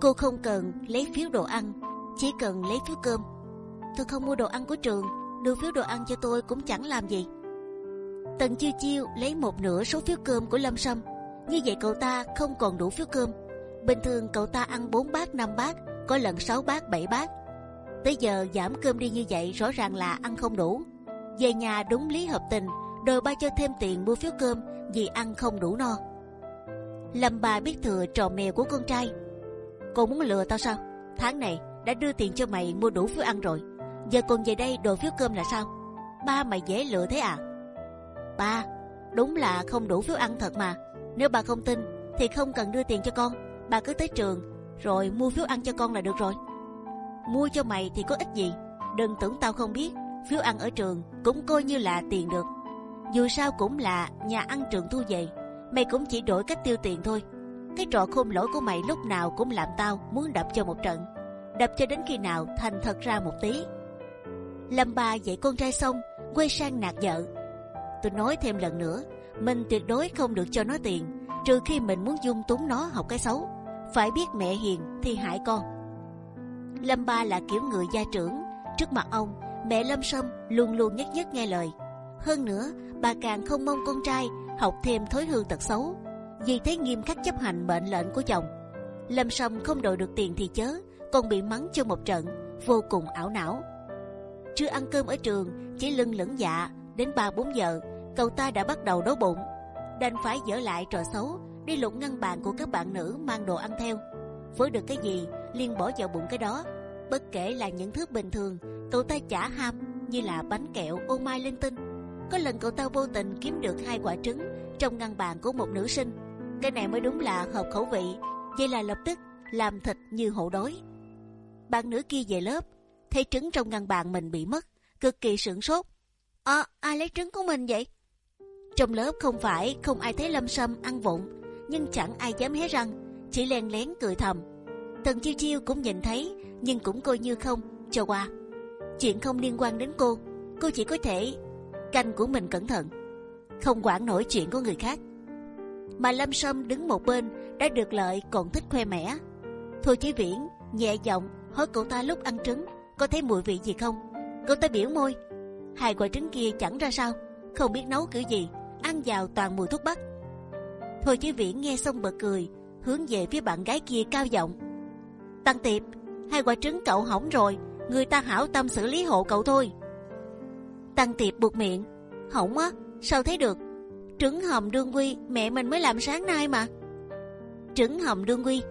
cô không cần lấy phiếu đồ ăn, chỉ cần lấy phiếu cơm. Tôi không mua đồ ăn của trường, đưa phiếu đồ ăn cho tôi cũng chẳng làm gì. Tần chiêu chiêu lấy một nửa số phiếu cơm của Lâm Sâm, như vậy cậu ta không còn đủ phiếu cơm. Bình thường cậu ta ăn 4 bát 5 bát, có lần 6 bát 7 bát. Tới giờ giảm cơm đi như vậy rõ ràng là ăn không đủ. Về nhà đúng lý hợp tình đòi ba cho thêm tiền mua phiếu cơm vì ăn không đủ no. Lâm bà biết thừa trò mèo của con trai. Cô muốn lừa tao sao? Tháng này đã đưa tiền cho mày mua đủ phiếu ăn rồi. Giờ còn về đây đòi phiếu cơm là sao? Ba mày dễ lựa thế à? Ba, đúng là không đủ phiếu ăn thật mà. Nếu bà không tin thì không cần đưa tiền cho con. Bà cứ tới trường rồi mua phiếu ăn cho con là được rồi. Mua cho mày thì có ích gì? Đừng tưởng tao không biết. Phiếu ăn ở trường cũng coi như là tiền được dù sao cũng là nhà ăn trường thu về mày cũng chỉ đổi cách tiêu tiền thôi cái trò khôn lỗi của mày lúc nào cũng làm tao muốn đập cho một trận đập cho đến khi nào thành thật ra một tí lâm ba dạy con trai xong, quay sang nạt vợ. Tôi nói thêm lần nữa, mình tuyệt đối không được cho nó tiền, trừ khi mình muốn dung túng nó học cái xấu. Phải biết mẹ hiền thì hại con. Lâm ba là kiểu người gia trưởng. Trước mặt ông, mẹ lâm sâm luôn luôn nhất nhất nghe lời. Hơn nữa, bà càng không mong con trai học thêm thói hư tật xấu, vì thế nghiêm khắc chấp hành mệnh lệnh của chồng. Lâm sâm không đổi được tiền thì chớ, còn bị mắng cho một trận, vô cùng ảo não chưa ăn cơm ở trường chỉ lưng lửng dạ đến ba bốn giờ cậu ta đã bắt đầu đói bụng đành phải dở lại trò xấu đi lục ngăn bàn của các bạn nữ mang đồ ăn theo với được cái gì liền bỏ vào bụng cái đó bất kể là những thứ bình thường cậu ta chả ham như là bánh kẹo ô mai linh tinh có lần cậu ta vô tình kiếm được hai quả trứng trong ngăn bàn của một nữ sinh. Cái này mới đúng là hợp khẩu vị. Vậy là lập tức làm thịt như hổ đói. Bạn nữ kia về lớp, thấy trứng trong ngăn bàn mình bị mất, cực kỳ sửng sốt. À, ai lấy trứng của mình vậy? Trong lớp không phải không ai thấy Lâm Sâm ăn vụng, nhưng chẳng ai dám hé răng, chỉ len lén cười thầm. Tần chiêu chiêu cũng nhìn thấy, nhưng cũng coi như không cho qua. chuyện không liên quan đến cô, cô chỉ có thể canh của mình cẩn thận, không quản nổi chuyện của người khác. Mà Lâm Sâm đứng một bên đã được lợi còn thích khoe mẽ. Thôi Chí Viễn nhẹ giọng hỏi cậu ta lúc ăn trứng có thấy mùi vị gì không? cô ta biểu môi, hai quả trứng kia chẳng ra sao, không biết nấu kiểu gì, ăn vào toàn mùi thuốc bắc. Thôi Chí Viễn nghe xong bật cười, hướng về phía bạn gái kia cao giọng, Tăng Tiệp, hai quả trứng cậu hỏng rồi, người ta hảo tâm xử lý hộ cậu thôi. Tăng Tiệp buộc miệng, hỏng á, sao thấy được? Trứng hầm đương quy mẹ mình mới làm sáng nay mà. Trứng hầm đương quy,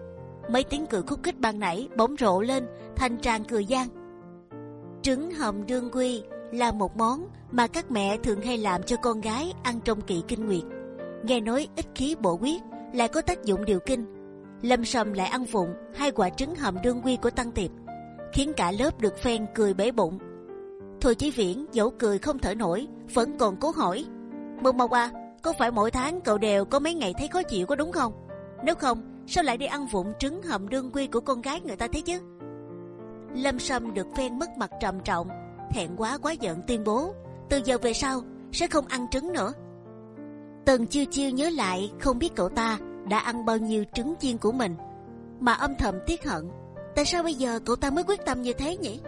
mấy tiếng cười khúc khích ban nãy bỗng rộ lên thành tràn cười gian. Trứng hầm đương quy là một món mà các mẹ thường hay làm cho con gái ăn trong kỳ kinh nguyệt. Nghe nói ít khí bổ huyết, lại có tác dụng điều kinh. Lâm Sầm lại ăn vụng hai quả trứng hầm đương quy của Tăng Tiệp, khiến cả lớp được phen cười bể bụng. Thôi Chí Viễn dẫu cười không thở nổi, vẫn còn cố hỏi: Mộc Mộc à, có phải mỗi tháng cậu đều có mấy ngày thấy khó chịu có đúng không? Nếu không, sao lại đi ăn vụng trứng hầm đương quy của con gái người ta thế chứ? Lâm Sâm được phen mất mặt trầm trọng, thẹn quá quá giận tuyên bố từ giờ về sau sẽ không ăn trứng nữa. Tần chiêu chiêu nhớ lại không biết cậu ta đã ăn bao nhiêu trứng chiên của mình, mà âm thầm tiếc hận. Tại sao bây giờ cậu ta mới quyết tâm như thế nhỉ?